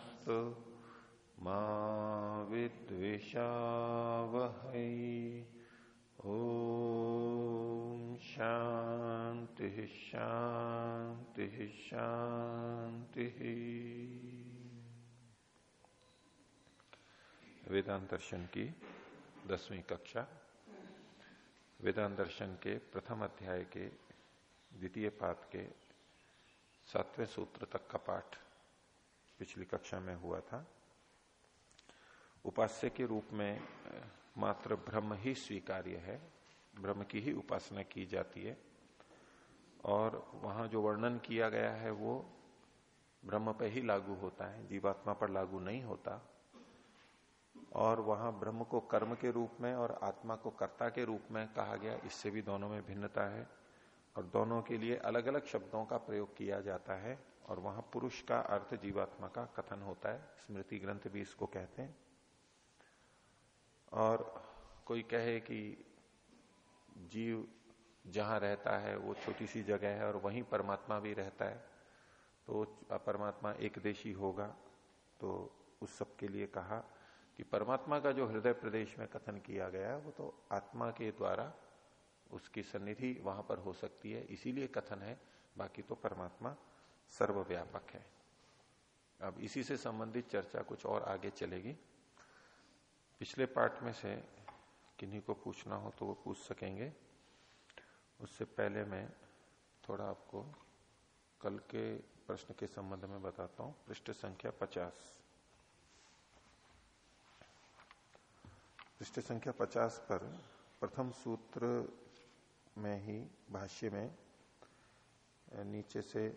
तेजस्विनावधीतमस्तु मा विद्विषावहै। ॐ शांति शांति शांति वेदांत दर्शन की दसवीं कक्षा। वेदांत दर्शन के प्रथम अध्याय के द्वितीय पाठ के सातवें सूत्र तक का पाठ पिछली कक्षा में हुआ था। उपास्य के रूप में, मात्र ब्रह्म ही स्वीकार्य है। ब्रह्म की ही उपासना की जाती है। और वहाँ जो वर्णन किया गया है, वो ब्रह्म पर ही लागू होता है, जीवात्मा पर लागू नहीं होता। और वहाँ ब्रह्म को कर्म के रूप में और आत्मा को कर्ता के रूप में कहा गया, इससे भी दोनों में भिन्नता है। और दोनों के लिए अलग अलग शब्दों का प्रयोग किया जाता है। और वहाँ पुरुष का अर्थ जीवात्मा का कथन होता है। स्मृति ग्रंथ भी इसको कहते हैं। और कोई कहे कि जीव जहाँ रहता है, वो छोटी सी जगह है और वहीं परमात्मा भी रहता है तो परमात्मा एक देशी होगा। तो उस सब के लिए कहा कि परमात्मा का जो हृदय प्रदेश में कथन किया गया है वो तो आत्मा के द्वारा उसकी सन्निधि वहाँ पर हो सकती है। इसीलिए कथन है, बाकी तो परमात्मा सर्वव्यापक है। अब इसी से संबंधित चर्चा कुछ और आगे चलेगी। पिछले पार्ट में से किन्हीं को पूछना हो तो वो पूछ सकेंगे। उससे पहले मैं थोड़ा आपको कल के प्रश्न के संबंध में बताता हूँ। पृष्ठ संख्या पचास। पृष्ठ संख्या पचास पर प्रथम सूत्र में ही भाष्य में नीचे से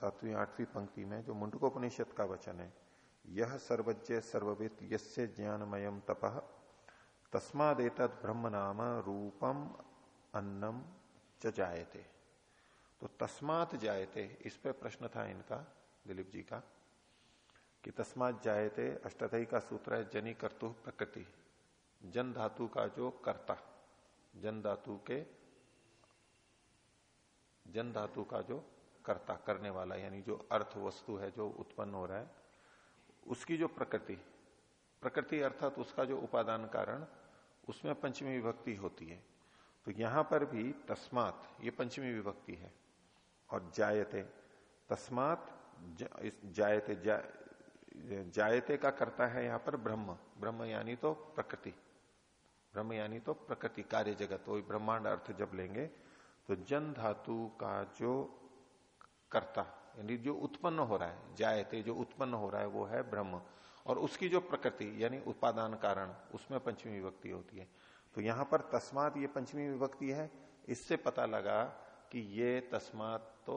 सातवीं, आठवीं पंक्ति में, जो मुंडकोपनिषद का वचन है यह सर्वज्ञ सर्ववित यस्य ज्ञानमयम तप तस्मादेत ब्रह्म नाम रूपम अन्नम च जायते। तो तस्मात जायते, इस पे प्रश्न था इनका, दिलीप जी का, कि तस्मात जायते अष्टदयी का सूत्र है, जनी कर्तु प्रकृति, जन धातु का जो कर्ता, जन धातु के, जन धातु का जो कर्ता करने वाला यानी जो अर्थ वस्तु है जो उत्पन्न हो रहा है उसकी जो प्रकृति प्रकृति अर्थात तो उसका जो उपादान कारण उसमें पंचमी विभक्ति होती है। तो यहाँ पर भी तस्मात ये पंचमी विभक्ति है और जायते तस्मात जायते जा, जायते का करता है यहाँ पर ब्रह्म। ब्रह्म यानी तो प्रकृति। ब्रह्म यानी तो प्रकृति कार्य जगत वही ब्रह्मांड अर्थ जब लेंगे तो जन धातु का जो कर्ता। यानी जो उत्पन्न हो रहा है, जायते जो उत्पन्न हो रहा है, वो है ब्रह्म। और उसकी जो प्रकृति, यानी उपादान कारण, उसमें पंचमी विभक्ति होती है। तो यहाँ पर तस्मात ये पंचमी विभक्ति है। इससे पता लगा कि ये तस्मात तो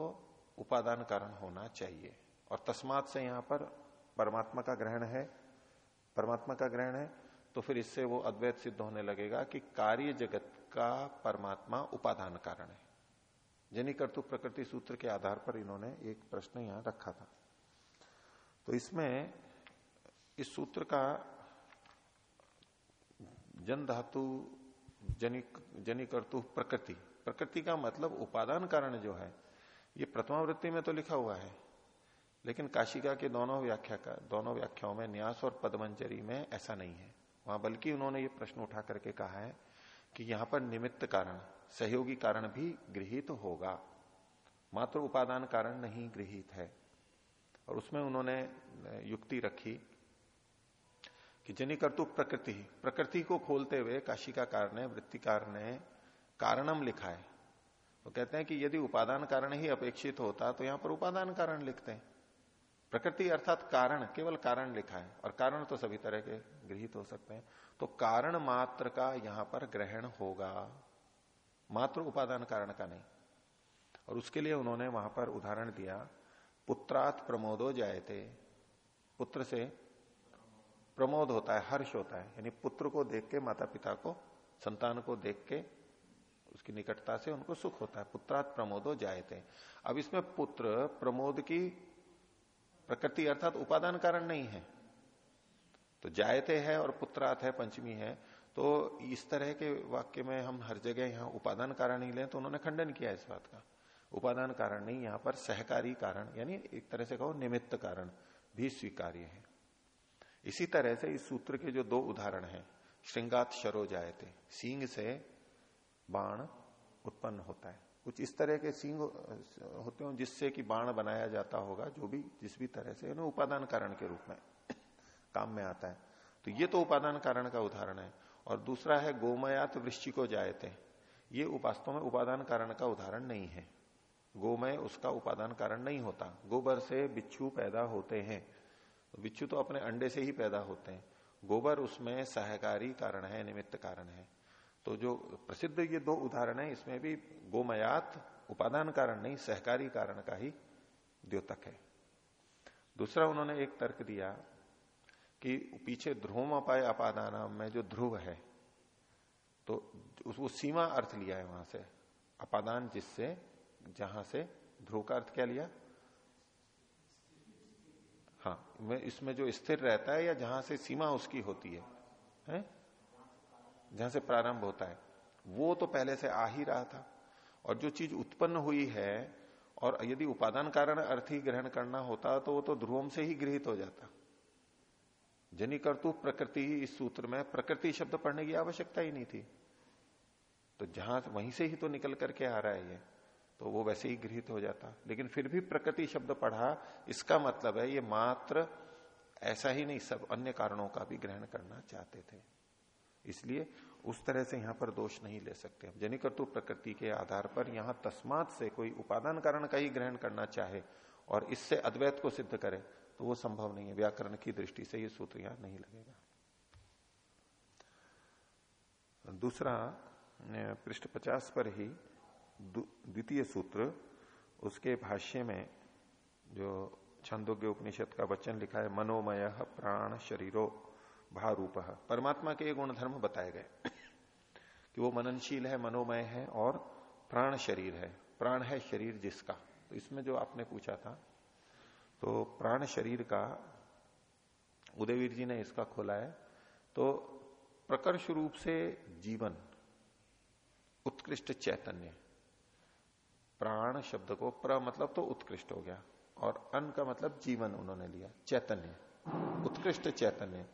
उपादान कारण होना चाहिए। और तस्मात से यहाँ पर परमात्मा का ग्रहण है। परमात्मा का ग्रहण है तो फिर इससे वो अद्वैत सिद्ध होने लगेगा कि कार्य जगत का परमात्मा उपादान कारण है। जनी कर्तु प्रकृति सूत्र के आधार पर इन्होंने एक प्रश्न यहाँ रखा था। तो इसमें इस सूत्र का जन धातु जनी जनी कर्तु प्रकृति। प्रकृति का मतलब उपादान कारण जो है, ये प्रथमावृत्ति में तो लिखा हुआ है, लेकिन काशिका के दोनों व्याख्या का, दोनों व्याख्याओं में न्यास और पदमंजरी में ऐसा नहीं है। वहाँ बल्कि उन्होंने ये प्रश्न उठा करके कहा है कि यहाँ पर निमित्त कारण सहयोगी कारण भी गृहित होगा। मात्र उपादान कारण नहीं गृहित है। और उसमें उन्होंने युक्ति रखी कि जनी कर्तु प्रकृति प्रकृति को खोलते हुए काशिकाकार ने वृत्तिकार ने कारणम लिखा है। वो तो कहते हैं कि यदि उपादान कारण ही अपेक्षित होता तो यहाँ पर उपादान कारण लिखते हैं। प्रकृति अर्थात कारण, केवल कारण लिखा है, और कारण तो सभी तरह के गृहित हो सकते हैं। तो कारण मात्र का यहाँ पर ग्रहण होगा। मात्र उपादान कारण का नहीं। और उसके लिए उन्होंने वहाँ पर उदाहरण दिया, पुत्रात प्रमोदो जायते। पुत्र से प्रमोद होता है, हर्ष होता है। यानी पुत्र को देख के माता पिता को, संतान को देख के, उसकी निकटता से उनको सुख होता है। पुत्रात प्रमोदो जायते। अब इसमें पुत्र प्रमोद की प्रकृति अर्थात उपादान कारण नहीं है। तो जायते है और पुत्रात है, पंचमी है। तो इस तरह के वाक्य में हम हर जगह यहाँ उपादान कारण ही लें तो उन्होंने खंडन किया इस बात का। उपादान कारण नहीं, यहाँ पर सहकारी कारण, यानी एक तरह से कहो निमित्त कारण भी स्वीकार्य है। इसी तरह से इस सूत्र के जो दो उदाहरण हैं, श्रृंगात शरो जायते सींग से बाण उत्पन्न होता है। कुछ इस तरह के सींग होते हो जिससे कि बाण बनाया जाता होगा, जो भी, जिस भी तरह से उपादान कारण के रूप में काम में आता है। तो ये तो उपादान कारण का उदाहरण है। और दूसरा है गोमयात वृश्चि को जायते। ये वास्तव में उपादान कारण का उदाहरण नहीं है। गोमय उसका उपादान कारण नहीं होता। गोबर से बिच्छू पैदा होते हैं। बिच्छू तो अपने अंडे से ही पैदा होते हैं। गोबर उसमें सहकारी कारण है, निमित्त कारण है। तो जो प्रसिद्ध ये दो उदाहरण है, इसमें भी गोमयात उपादान कारण नहीं, सहकारी कारण का ही द्योतक है। दूसरा उन्होंने एक तर्क दिया कि पीछे ध्रुवम अपाय अपादान में जो ध्रुव है तो उसको सीमा अर्थ लिया है वहाँ से। अपादान जिससे जहाँ से ध्रुव का अर्थ क्या लिया? हाँ इसमें जो स्थिर रहता है या जहाँ से सीमा उसकी होती है, है? जहाँ से प्रारंभ होता है। वो तो पहले से आ ही रहा था। और जो चीज़ उत्पन्न हुई है और यदि उपादान कारण अर्थ ही ग्रहण करना होता तो वो तो ध्रुवम से ही गृहित हो जाता। जनी कर्तु प्रकृति इस सूत्र में प्रकृति शब्द पढ़ने की आवश्यकता ही नहीं थी। तो जहाँ वहीं से ही तो निकल करके आ रहा है ये तो वो वैसे ही गृहित हो जाता। लेकिन फिर भी प्रकृति शब्द पढ़ा, इसका मतलब है ये मात्र ऐसा ही नहीं, सब अन्य कारणों का भी ग्रहण करना चाहते थे। इसलिए उस तरह से यहाँ पर दोष नहीं ले सकते। हम जनी जनिकर्तु प्रकृति के आधार पर यहाँ तस्मात से कोई उपादान कारण का ही ग्रहण करना चाहे और इससे अद्वैत को सिद्ध करे तो वो संभव नहीं है। व्याकरण की दृष्टि से ये सूत्र यहाँ नहीं लगेगा। दूसरा पृष्ठ पचास पर ही द्वितीय सूत्र, उसके भाष्य में जो छंदोग्य उपनिषद का वचन लिखा है, मनोमय प्राण शरीरो भारूप। परमात्मा के गुण धर्म बताए गए कि वो मननशील है, मनोमय है और प्राण शरीर है। प्राण है शरीर जिसका। तो इसमें जो आपने पूछा था तो प्राण शरीर का, उदयवीर जी ने इसका खोला है। तो प्रकर्ष रूप से जीवन, उत्कृष्ट चैतन्य, प्राण शब्द को प्र मतलब तो उत्कृष्ट हो गया, और अन का मतलब जीवन उन्होंने लिया, चैतन्य, उत्कृष्ट चैतन्य।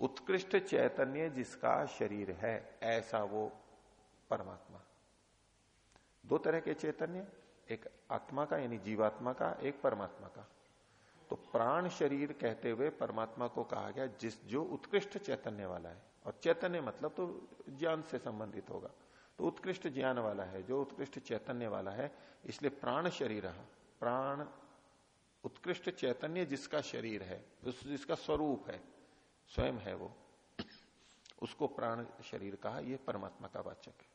उत्कृष्ट चैतन्य जिसका शरीर है, ऐसा वो परमात्मा। दो तरह के चैतन्य, एक आत्मा का यानी जीवात्मा का, एक परमात्मा का। तो प्राण शरीर कहते हुए परमात्मा को कहा गया, जिस, जो उत्कृष्ट चैतन्य वाला है। और चैतन्य मतलब तो ज्ञान से संबंधित होगा। तो उत्कृष्ट ज्ञान वाला है, जो उत्कृष्ट चैतन्य वाला है, इसलिए प्राण शरीर प्राण उत्कृष्ट चैतन्य जिसका शरीर है जिसका स्वरूप है, स्वयं है वो, उसको प्राण शरीर कहा यह परमात्मा का वाचक है।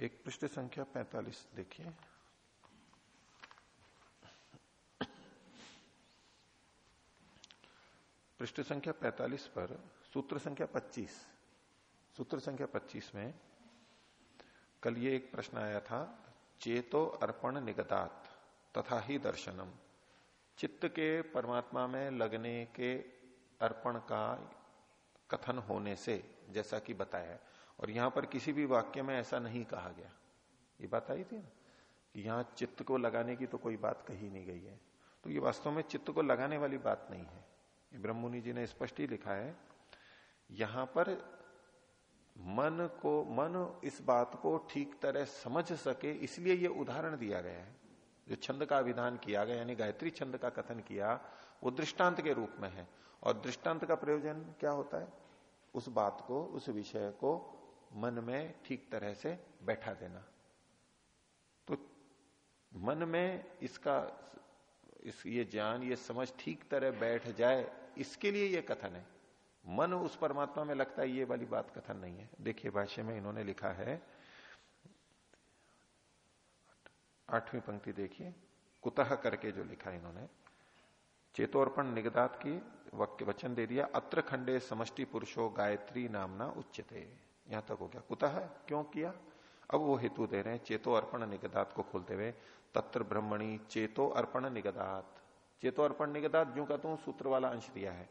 एक पृष्ठ संख्या 45 देखिए। पृष्ठ संख्या 45 पर, सूत्र संख्या 25 सूत्र संख्या 25 में, कल ये एक प्रश्न आया था, चेतो अर्पण निगदात, तथा ही दर्शनम। चित्त के परमात्मा में लगने के अर्पण का कथन होने से, जैसा कि बताया, और यहाँ पर किसी भी वाक्य में ऐसा नहीं कहा गया। ये बात आई थी ना? कि यहाँ चित्त को लगाने की तो कोई बात कही नहीं गई है। तो ये वास्तव में चित्त को लगाने वाली बात नहीं है। ब्रह्ममुनि जी ने स्पष्ट ही लिखा है, यहाँ पर मन को, मन इस बात को ठीक तरह समझ सके, इसलिए यह उदाहरण दिया गया है। जो छंद का विधान किया गया, यानी गायत्री छंद का कथन किया, वो दृष्टांत के रूप में है। और दृष्टांत का प्रयोजन क्या होता है? उस बात को, उस विषय को मन में ठीक तरह से बैठा देना। तो मन में इसका, इस, ये ज्ञान, ये समझ ठीक तरह बैठ जाए इसके लिए यह कथन है। मन उस परमात्मा में लगता है, ये वाली बात कथन नहीं है। देखिए, भाष्य में इन्होंने लिखा है, आठवीं पंक्ति देखिए, कुतः करके जो लिखा इन्होंने, चेतोर्पण निगदात की वचन दे दिया, अत्र खंडे समष्टि पुरुषो गायत्री नामना उच्चते यहाँ तक हो गया। कुतः? क्यों किया? अब वो हेतु दे रहे हैं चेतो अर्पण निगदात को खोलते हुए, तत्र ब्रह्मणी चेतो अर्पण निगदात। चेतो अर्पण निगदात जो कहता हूँ, सूत्र वाला अंश दिया है।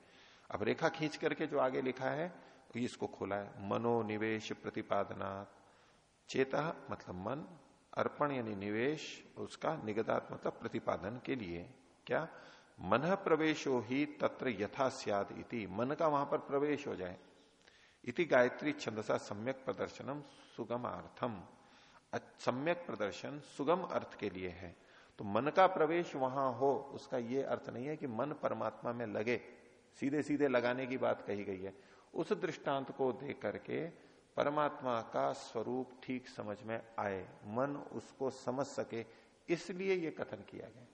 अब रेखा खींच करके जो आगे लिखा है इसको खोला है, मनोनिवेश प्रतिपादनात्। चेता मतलब मन, अर्पण यानी निवेश, उसका निगदात मतलब प्रतिपादन के लिए। क्या? मन प्रवेशो ही तत्र यथा सियाद इति। मन का वहाँ पर प्रवेश हो जाए। इति गायत्री छंदसा सम्यक प्रदर्शनम सुगम अर्थम सम्यक प्रदर्शन सुगम अर्थ के लिए है। तो मन का प्रवेश वहाँ हो, उसका यह अर्थ नहीं है कि मन परमात्मा में लगे। सीधे सीधे लगाने की बात कही गई है। उस दृष्टांत को देख करके परमात्मा का स्वरूप ठीक समझ में आए। मन उसको समझ सके, इसलिए ये कथन किया गया।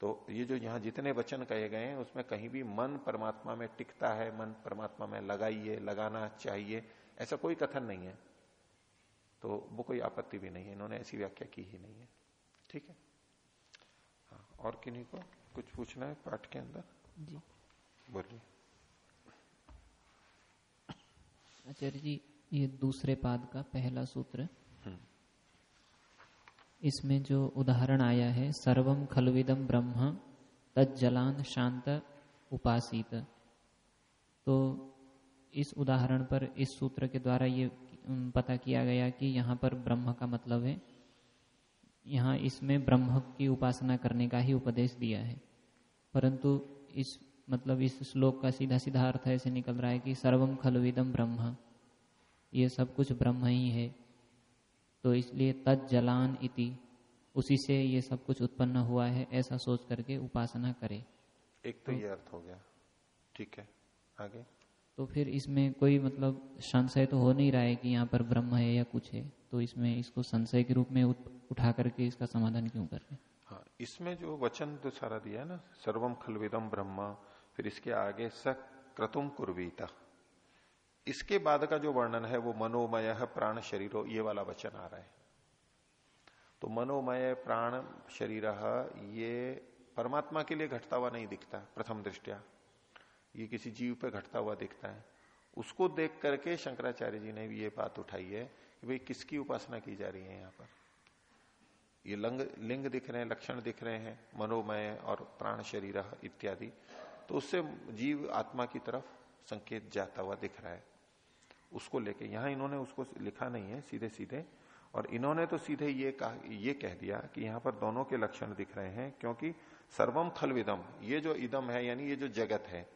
तो ये जो यहाँ जितने वचन कहे गए हैं, उसमें कहीं भी मन परमात्मा में टिकता है, मन परमात्मा में लगाइए, लगाना चाहिए, ऐसा कोई कथन नहीं है। तो वो कोई आपत्ति भी नहीं है, इन्होंने ऐसी व्याख्या की ही नहीं है। ठीक हाँ? और किन्हीं को कुछ पूछना है पाठ के अंदर? जी। बोलिए। आचार्य जी ये दूसरे पाद का पहला सूत्र। हम्म। इसमें जो उदाहरण आया है सर्वम खलविदम ब्रह्म तज्जलान शांत उपासित। तो इस उदाहरण पर इस सूत्र के द्वारा ये पता किया गया कि यहाँ पर ब्रह्म का मतलब है यहाँ इसमें ब्रह्म की उपासना करने का ही उपदेश दिया है। परंतु इस मतलब इस श्लोक का सीधा सीधा अर्थ ऐसे निकल रहा है कि सर्वम खलविदम ब्रह्म। ये सब कुछ ब्रह्म ही है। तो इसलिए तत् जलान इति उसी से ये सब कुछ उत्पन्न हुआ है ऐसा सोच करके उपासना करे। एक तो, तो ये अर्थ हो गया। ठीक है आगे। तो फिर इसमें कोई मतलब संशय तो हो नहीं रहा है कि यहाँ पर ब्रह्म है या कुछ है? तो इसमें इसको संशय के रूप में उठा करके इसका समाधान क्यों कर रहे हाँ? इसमें जो वचन तो सारा दिया है ना सर्वम खलविदम ब्रह्म, फिर इसके आगे स क्रतुम कुर्वीता। इसके बाद का जो वर्णन है वो मनोमय प्राण शरीरो, ये वाला वचन आ रहा है। तो मनोमय प्राण शरीर, ये परमात्मा के लिए घटता हुआ नहीं दिखता, प्रथम दृष्टिया। ये किसी जीव पे घटता हुआ दिखता है। उसको देख करके शंकराचार्य जी ने भी ये बात उठाई है कि भाई किसकी उपासना की जा रही है यहाँ पर? ये लंग, लिंग दिख रहे हैं, लक्षण दिख रहे हैं, मनोमय और प्राण शरीर इत्यादि। तो उससे जीव आत्मा की तरफ़ संकेत जाता हुआ दिख रहा है। उसको लेके, यहाँ इन्होंने उसको लिखा नहीं है सीधे सीधे और इन्होंने तो सीधे ये कहा, ये कह दिया कि यहाँ पर दोनों के लक्षण दिख रहे हैं, क्योंकि सर्वम खलविदम ये जो इदम है, यानी ये जो जगत है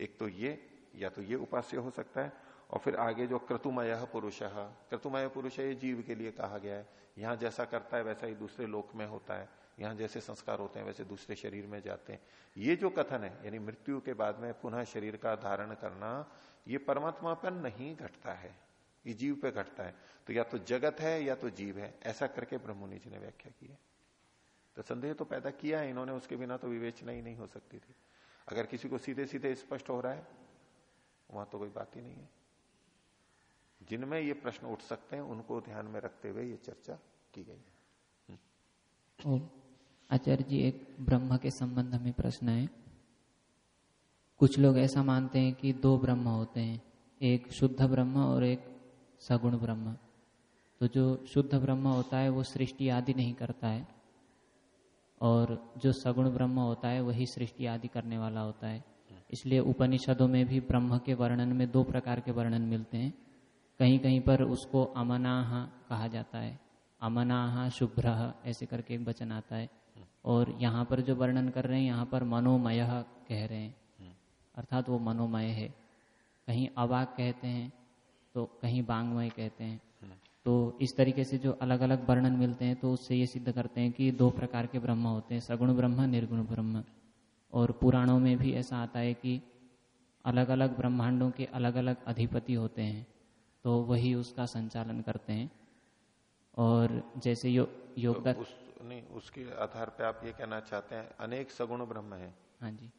एक तो ये, या तो ये उपास्य हो सकता है, और फिर आगे जो क्रतुमय पुरुष क्रतुमय पुरुष ये जीव के लिए कहा गया है। यहाँ जैसा करता है, वैसा ही दूसरे लोक में होता है। यहाँ जैसे संस्कार होते हैं, वैसे दूसरे शरीर में जाते हैं। ये जो कथन है, यानी मृत्यु के बाद में पुनः शरीर का धारण करना, ये परमात्मा पर नहीं घटता है। ये जीव पे घटता है। तो या तो जगत है, या तो जीव है। ऐसा करके ब्रह्मणि जी ने व्याख्या की है। तो संदेह तो पैदा किया है, इन्होंने उसके बिना तो विवेचना ही नहीं हो सकती थी। अगर किसी को सीधे सीधे स्पष्ट हो रहा है, वहाँ तो कोई बात ही नहीं है। जिनमें ये प्रश्न उठ सकते हैं, उनको ध्यान में रखते हुए ये चर्चा की गई है। हम्म। आचार्य जी, एक ब्रह्म के संबंध में प्रश्न है। कुछ लोग ऐसा मानते हैं कि दो ब्रह्म होते हैं, एक शुद्ध ब्रह्म और एक सगुण ब्रह्म। तो जो शुद्ध ब्रह्म होता है, वो सृष्टि आदि नहीं करता है। और जो सगुण ब्रह्म होता है, वही सृष्टि आदि करने वाला होता है। इसलिए उपनिषदों में भी ब्रह्म के वर्णन में दो प्रकार के वर्णन मिलते हैं। कहीं कहीं पर उसको अमनाह कहा जाता है। अमनाह शुभ्र, ऐसे करके एक वचन आता है। और यहाँ पर जो वर्णन कर रहे हैं, यहाँ पर मनोमय कह रहे हैं। अर्थात वो मनोमय है। कहीं अवाक कहते हैं तो कहीं बांगमय कहते हैं। तो इस तरीके से जो अलग अलग वर्णन मिलते हैं तो उससे ये सिद्ध करते हैं कि दो प्रकार के ब्रह्म होते हैं सगुण ब्रह्म निर्गुण ब्रह्म। और पुराणों में भी ऐसा आता है कि अलग अलग ब्रह्मांडों के अलग अलग अधिपति होते हैं तो वही उसका संचालन करते हैं। और जैसे यो, योगदान तो उस, नहीं उसके आधार पे आप ये कहना चाहते हैं अनेक सगुण ब्रह्म है। हाँ जी।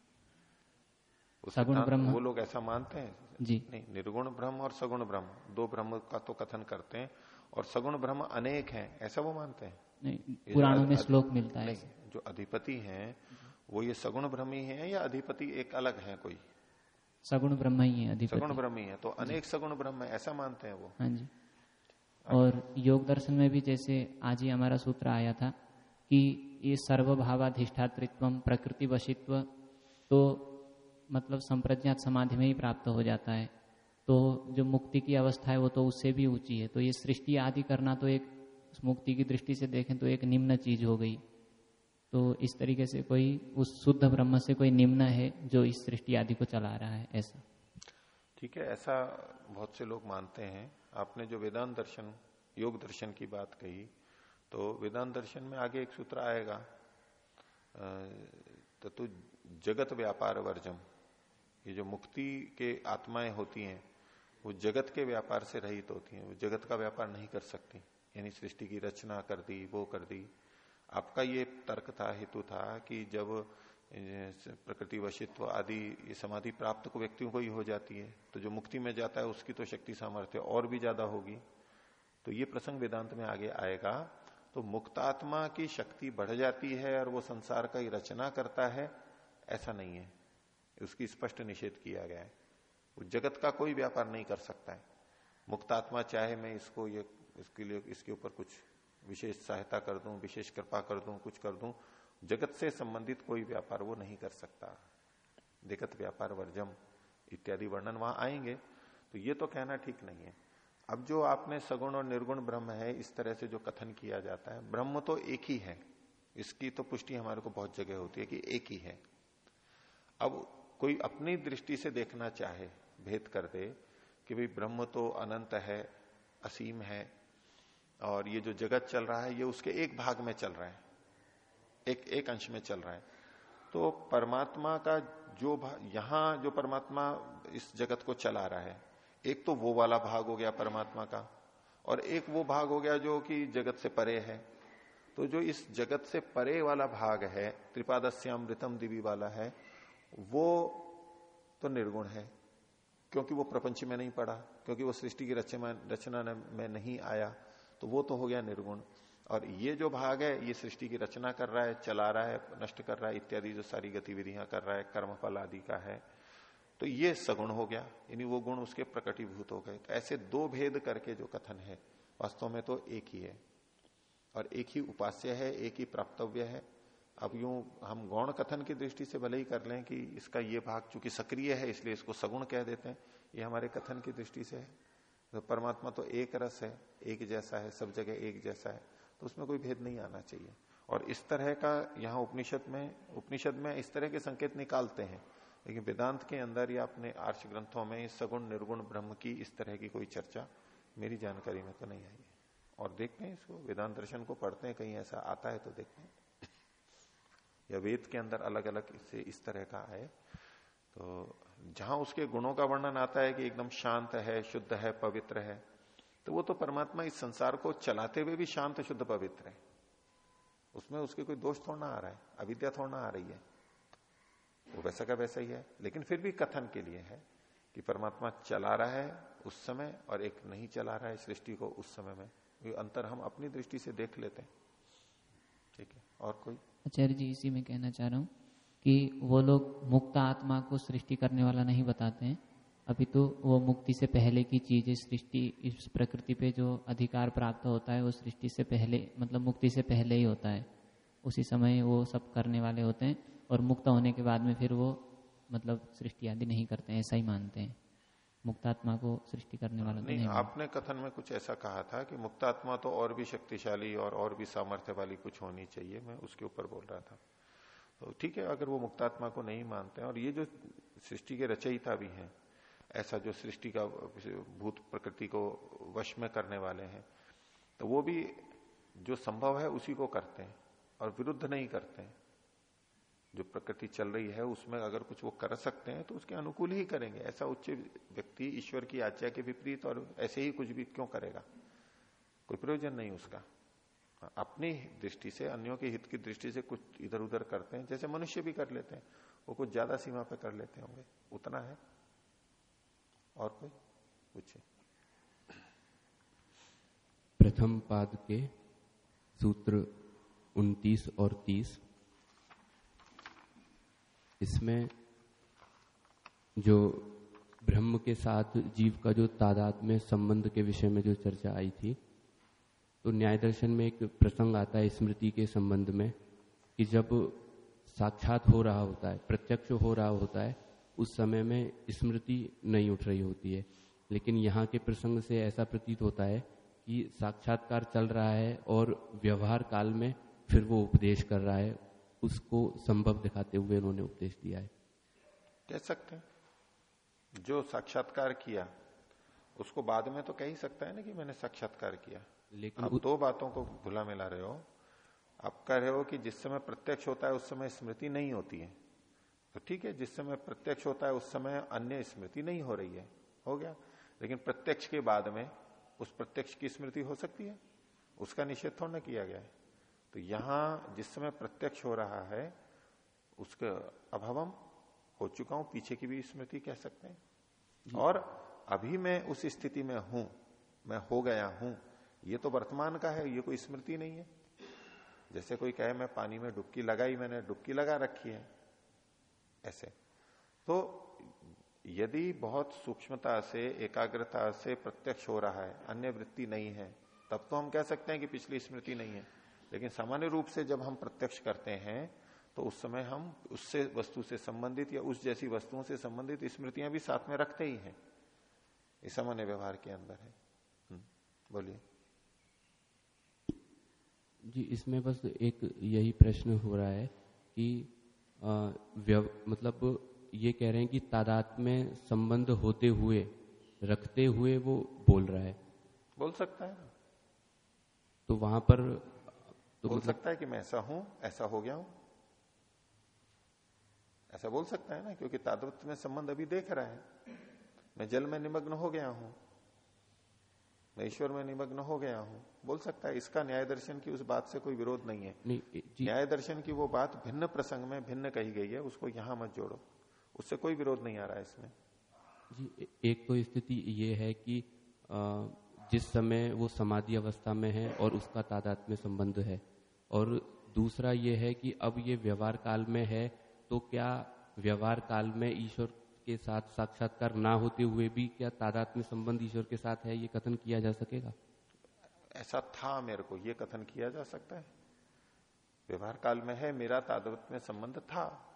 सगुण ब्रह्म वो लोग ऐसा मानते हैं? जी। नहीं निर्गुण ब्रह्म और सगुण ब्रह्म दो ब्रह्म का तो कथन करते हैं। और सगुण ब्रह्म अनेक हैं ऐसा वो मानते हैं? नहीं पुराणों में श्लोक मिलता है जो अधिपति हैं वो ये सगुण ब्रह्म ही है या अधिपति एक अलग है कोई? सगुण ब्रह्म ही है अधिपति। सगुण ब्रह्म ही है तो अनेक सगुण ब्रह्म ऐसा मानते हैं वो? हाँ जी। और योग दर्शन में भी जैसे आज ही हमारा सूत्र आया था कि ये सर्वभावाधिष्ठातृत्व प्रकृति वशित्व तो मतलब संप्रज्ञात समाधि में ही प्राप्त हो जाता है। तो जो मुक्ति की अवस्था है वो तो उससे भी ऊँची है। तो ये सृष्टि आदि करना तो एक मुक्ति की दृष्टि से देखें तो एक निम्न चीज़ हो गई। तो इस तरीके से कोई उस शुद्ध ब्रह्म से कोई निम्न है जो इस सृष्टि आदि को चला रहा है ऐसा। ठीक है ऐसा बहुत से लोग मानते हैं। आपने जो वेदांत दर्शन योग दर्शन की बात कही तो वेदांत दर्शन में आगे एक सूत्र आएगा तो, जगत व्यापार वर्जम। ये जो मुक्ति के आत्माएँ होती हैं वो जगत के व्यापार से रहित होती हैं, वो जगत का व्यापार नहीं कर सकती। यानी सृष्टि की रचना कर दी, वो कर दी। आपका ये तर्क था, हेतु था कि जब प्रकृति, वशित्व आदि समाधि प्राप्त को व्यक्तियों को ही हो जाती है तो जो मुक्ति में जाता है, उसकी तो शक्ति सामर्थ्य और भी ज़्यादा होगी। तो ये प्रसंग वेदांत में आगे आएगा तो मुक्तात्मा की शक्ति बढ़ जाती है और वो संसार का ही रचना करता है, ऐसा नहीं है। उसकी स्पष्ट निषेध किया गया है। वो जगत का कोई व्यापार नहीं कर सकता है। मुक्तात्मा चाहे मैं इसको ये, इसके लिए, इसके ऊपर कुछ विशेष सहायता कर दूँ, विशेष कृपा कर दूँ, कुछ कर दूँ, जगत से संबंधित कोई व्यापार वो नहीं कर सकता। जगत व्यापार वर्जम, इत्यादि वर्णन वहाँ आएँगे तो ये तो कहना ठीक नहीं है। अब जो आपने सगुण और निर्गुण ब्रह्म है, इस तरह से जो कथन किया जाता है, ब्रह्म तो एक ही है। इसकी तो पुष्टि हमारे को बहुत जगह होती है कि एक ही है। अब कोई अपनी दृष्टि से देखना चाहे, भेद कर दे कि भाई ब्रह्म तो अनंत है, असीम है, और ये जो जगत चल रहा है, ये उसके एक भाग में चल रहा है, एक एक अंश में चल रहा है। तो परमात्मा का जो यहाँ जो परमात्मा इस जगत को चला रहा है, एक तो वो वाला भाग हो गया परमात्मा का, और एक वो भाग हो गया जो कि जगत से परे है। तो जो इस जगत से परे वाला भाग है, त्रिपादस्यामृतम दिवी वाला है वो तो निर्गुण है, क्योंकि वो प्रपंच में नहीं पड़ा, क्योंकि वो सृष्टि की रचना में नहीं आया तो वो तो हो गया निर्गुण। और ये जो भाग है, ये सृष्टि की रचना कर रहा है, चला रहा है, नष्ट कर रहा है, इत्यादि जो सारी गतिविधियाँ कर रहा है, कर्मफल आदि का है तो ये सगुण हो गया, यानी वो गुण उसके प्रकटीभूत हो गए। तो ऐसे दो भेद करके जो कथन है, वास्तव में तो एक ही है। और एक ही उपास्य है, एक ही प्राप्तव्य है अब यूँ हम गौण कथन की दृष्टि से भले ही कर लें कि इसका ये भाग चूँकि सक्रिय है, इसलिए इसको सगुण कह देते हैं। ये हमारे कथन की दृष्टि से है। तो परमात्मा तो एक रस है, एक जैसा है, सब जगह एक जैसा है। तो उसमें कोई भेद नहीं आना चाहिए। और इस तरह का यहाँ उपनिषद में उपनिषद में इस तरह के संकेत निकालते हैं। लेकिन वेदांत के अंदर या अपने आर्ष ग्रंथों में सगुण, निर्गुण, ब्रह्म की इस तरह की कोई चर्चा मेरी जानकारी में तो नहीं आई और देखते हैं इसको, वेदांत दर्शन को पढ़ते हैं, कहीं ऐसा आता है तो देखते हैं। या वेद के अंदर अलग अलग इससे इस तरह का है। तो जहाँ उसके गुणों का वर्णन आता है कि एकदम शांत है, शुद्ध है, पवित्र है तो वो तो परमात्मा इस संसार को चलाते हुए भी शांत, शुद्ध, पवित्र है। उसमें उसके कोई दोष थोड़ा आ रहा है, अविद्या थोड़ा आ रही है। वो वैसा का वैसा ही है। लेकिन फिर भी कथन के लिए है कि परमात्मा चला रहा है उस समय और एक नहीं चला रहा है सृष्टि को उस समय में। ये अंतर हम अपनी दृष्टि से देख लेते हैं है। और कोई? आचार्य जी, इसी में कहना चाह रहा हूँ कि वो लोग मुक्त आत्मा को सृष्टि करने वाला नहीं बताते हैं। अभी तो वो मुक्ति से पहले की चीज़ें सृष्टि इस प्रकृति पे जो अधिकार प्राप्त होता है, वो सृष्टि से पहले मतलब मुक्ति से पहले ही होता है। उसी समय वो सब करने वाले होते हैं और मुक्त होने के बाद में फिर वो मतलब सृष्टि आदि नहीं करते हैं, ऐसा ही मानते हैं। मुक्तात्मा को सृष्टि करने वाला तो नहीं, नहीं आपने कथन में कुछ ऐसा कहा था कि मुक्तात्मा तो और भी शक्तिशाली और और भी सामर्थ्य वाली कुछ होनी चाहिए मैं उसके ऊपर बोल रहा था। तो ठीक है अगर वो मुक्तात्मा को नहीं मानते हैं और ये जो सृष्टि के रचयिता भी हैं ऐसा जो सृष्टि का भूत प्रकृति को वश में करने वाले हैं तो वो भी जो संभव है उसी को करते हैं और विरुद्ध नहीं करते हैं। जो प्रकृति चल रही है, उसमें अगर कुछ वो कर सकते हैं तो उसके अनुकूल ही करेंगे। ऐसा उच्च व्यक्ति ईश्वर की आज्ञा के विपरीत और ऐसे ही कुछ भी क्यों करेगा? कोई प्रयोजन नहीं उसका। अपनी दृष्टि से, अन्यों के हित की दृष्टि से कुछ इधर उधर करते हैं, जैसे मनुष्य भी कर लेते हैं। वो कुछ ज़्यादा सीमा पे कर लेते होंगे। उतना है। और कोई? पूछे प्रथम पाद के सूत्र 29 और 30 इसमें जो ब्रह्म के साथ जीव का जो तादाद में संबंध के विषय में जो चर्चा आई थी तो न्याय दर्शन में एक प्रसंग आता है स्मृति के संबंध में, कि जब साक्षात हो रहा होता है, प्रत्यक्ष हो रहा होता है, उस समय में स्मृति नहीं उठ रही होती है। लेकिन यहाँ के प्रसंग से ऐसा प्रतीत होता है कि साक्षात्कार चल रहा है और व्यवहार काल में फिर वो उपदेश कर रहा है उसको संभव दिखाते हुए उन्होंने उपदेश दिया है। कह सकते हैं। जो साक्षात्कार किया उसको बाद में तो कह ही सकता है ना कि मैंने साक्षात्कार किया। लेकिन आप दो बातों को भुला मिला रहे हो। आप कह रहे हो कि जिस समय प्रत्यक्ष होता है उस समय स्मृति नहीं होती है। तो ठीक है जिस समय प्रत्यक्ष होता है उस समय अन्य स्मृति नहीं हो रही है। हो गया? लेकिन प्रत्यक्ष के बाद में उस प्रत्यक्ष की स्मृति हो सकती है। उसका निषेध थोड़ा किया गया है। तो यहाँ जिस समय प्रत्यक्ष हो रहा है उसके अभावम हो चुका हूँ पीछे की भी स्मृति कह सकते हैं। और अभी मैं उस स्थिति में हूँ मैं हो गया हूँ ये तो वर्तमान का है ये कोई स्मृति नहीं है। जैसे कोई कहे मैं पानी में डुबकी लगाई मैंने डुबकी लगा रखी है। ऐसे। तो यदि बहुत सूक्ष्मता से एकाग्रता से प्रत्यक्ष हो रहा है अन्य वृत्ति नहीं है तब तो हम कह सकते हैं कि पिछली स्मृति नहीं है। लेकिन सामान्य रूप से जब हम प्रत्यक्ष करते हैं तो उस समय हम उससे वस्तु से संबंधित या उस जैसी वस्तुओं से संबंधित स्मृतियाँ भी साथ में रखते ही हैं। इस सामान्य व्यवहार के अंदर है। हम्म, बोलिए। जी इसमें बस एक यही प्रश्न हो रहा है कि व्यव मतलब ये कह रहे हैं कि तादाद में संबंध होते हुए रखते हुए वो बोल रहा है। बोल सकता है। तो वहाँ पर तो बोल मतलब, सकता है कि मैं ऐसा हूँ ऐसा हो गया हूँ। ऐसा बोल सकता है ना क्योंकि तादवत्व में संबंध अभी देख रहा है। मैं जल में निमग्न हो गया हूँ। मैं ईश्वर में निमग्न हो गया हूँ। बोल सकता है इसका न्याय दर्शन की उस बात से कोई विरोध नहीं है। न्याय दर्शन की वो बात भिन्न प्रसंग में भिन्न कही गई है उसको यहाँ मत जोड़ो। उससे कोई विरोध नहीं आ रहा है इसमें। जी एक तो स्थिति ये है कि जिस समय वो समाधि अवस्था में है और उसका तादाद में संबंध है और दूसरा ये है कि अब ये व्यवहार काल में है तो क्या व्यवहार काल में ईश्वर के साथ साक्षात्कार ना होते हुए भी क्या तादाद में संबंध ईश्वर के साथ है? ये कथन किया जा सकेगा? ऐसा था मेरे को, ये कथन किया जा सकता है। व्यवहार काल में है, मेरा तादाद में संबंध था।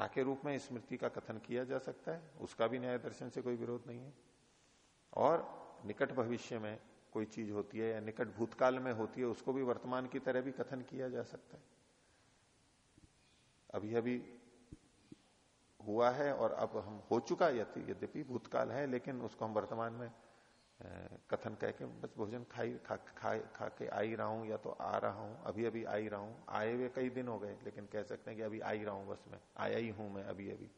था के रूप में स्मृति का कथन किया जा सकता है, उसका भी न्याय दर्शन से कोई विरोध नहीं है। और निकट भविष्य में कोई चीज़ होती है या निकट भूतकाल में होती है उसको भी वर्तमान की तरह भी कथन किया जा सकता है। अभी अभी हुआ है और अब हम हो चुका यद्यपि भूतकाल है लेकिन उसको हम वर्तमान में कथन कह के बस भोजन खाई खा, खा, खा के आई रहा हूँ या तो आ रहा हूँ अभी अभी आई रहा। हूँ आए हुए कई दिन हो गए लेकिन कह सकते हैं कि अभी आई रहा हूँ बस मैं आया ही हूँ मैं अभी अभी।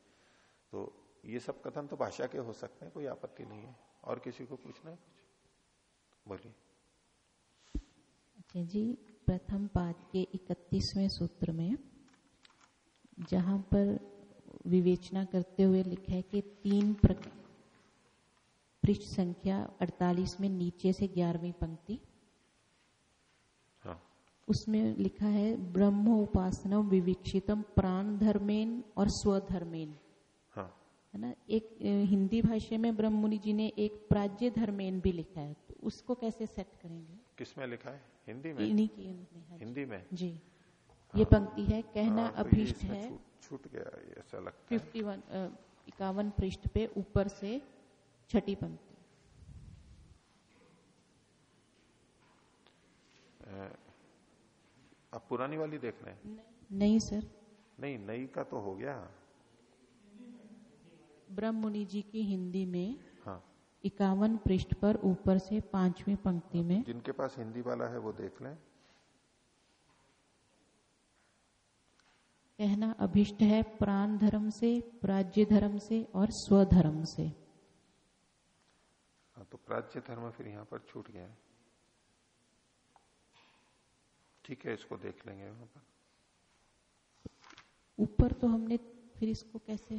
तो ये सब कथन तो भाषा के हो सकते हैं कोई आपत्ति नहीं है। और किसी को पूछना है कुछ? बोलिए। अच्छा जी प्रथम पाद के इकतीसवें सूत्र में जहाँ पर विवेचना करते हुए लिखा है कि तीन पृष्ठ संख्या 48 में नीचे से ग्यारहवीं पंक्ति। हाँ। उसमें लिखा है ब्रह्म उपासना विवीक्षितम प्राण धर्मेन और स्वधर्मेन। हाँ। है ना? एक हिंदी भाषा में ब्रह्म मुनि जी ने एक प्राज्य धर्मेन भी लिखा है। उसको कैसे सेट करेंगे? किसमें लिखा है? हिंदी में? इन्हीं की हाँ हिंदी में? जी। ये पंक्ति है कहना हाँ, तो अभीष्ट है। छूट गया ऐसा लगता है। फिफ्टी वन इक्यावन पृष्ठ पे ऊपर से छठी पंक्ति। आप पुरानी वाली देख रहे हैं? नहीं सर। नहीं नई का तो हो गया। ब्रह्म मुनि जी की हिंदी में हाँ इक्यावन पृष्ठ पर ऊपर से पांचवी पंक्ति में। जिनके पास हिंदी वाला है वो देख लें। कहना अभिष्ट है प्राण धर्म से प्राज्य धर्म से और स्वधर्म से। हाँ तो प्राज्य धर्म फिर यहाँ पर छूट गया है। ठीक है इसको देख लेंगे वहाँ पर। ऊपर तो हमने फिर इसको कैसे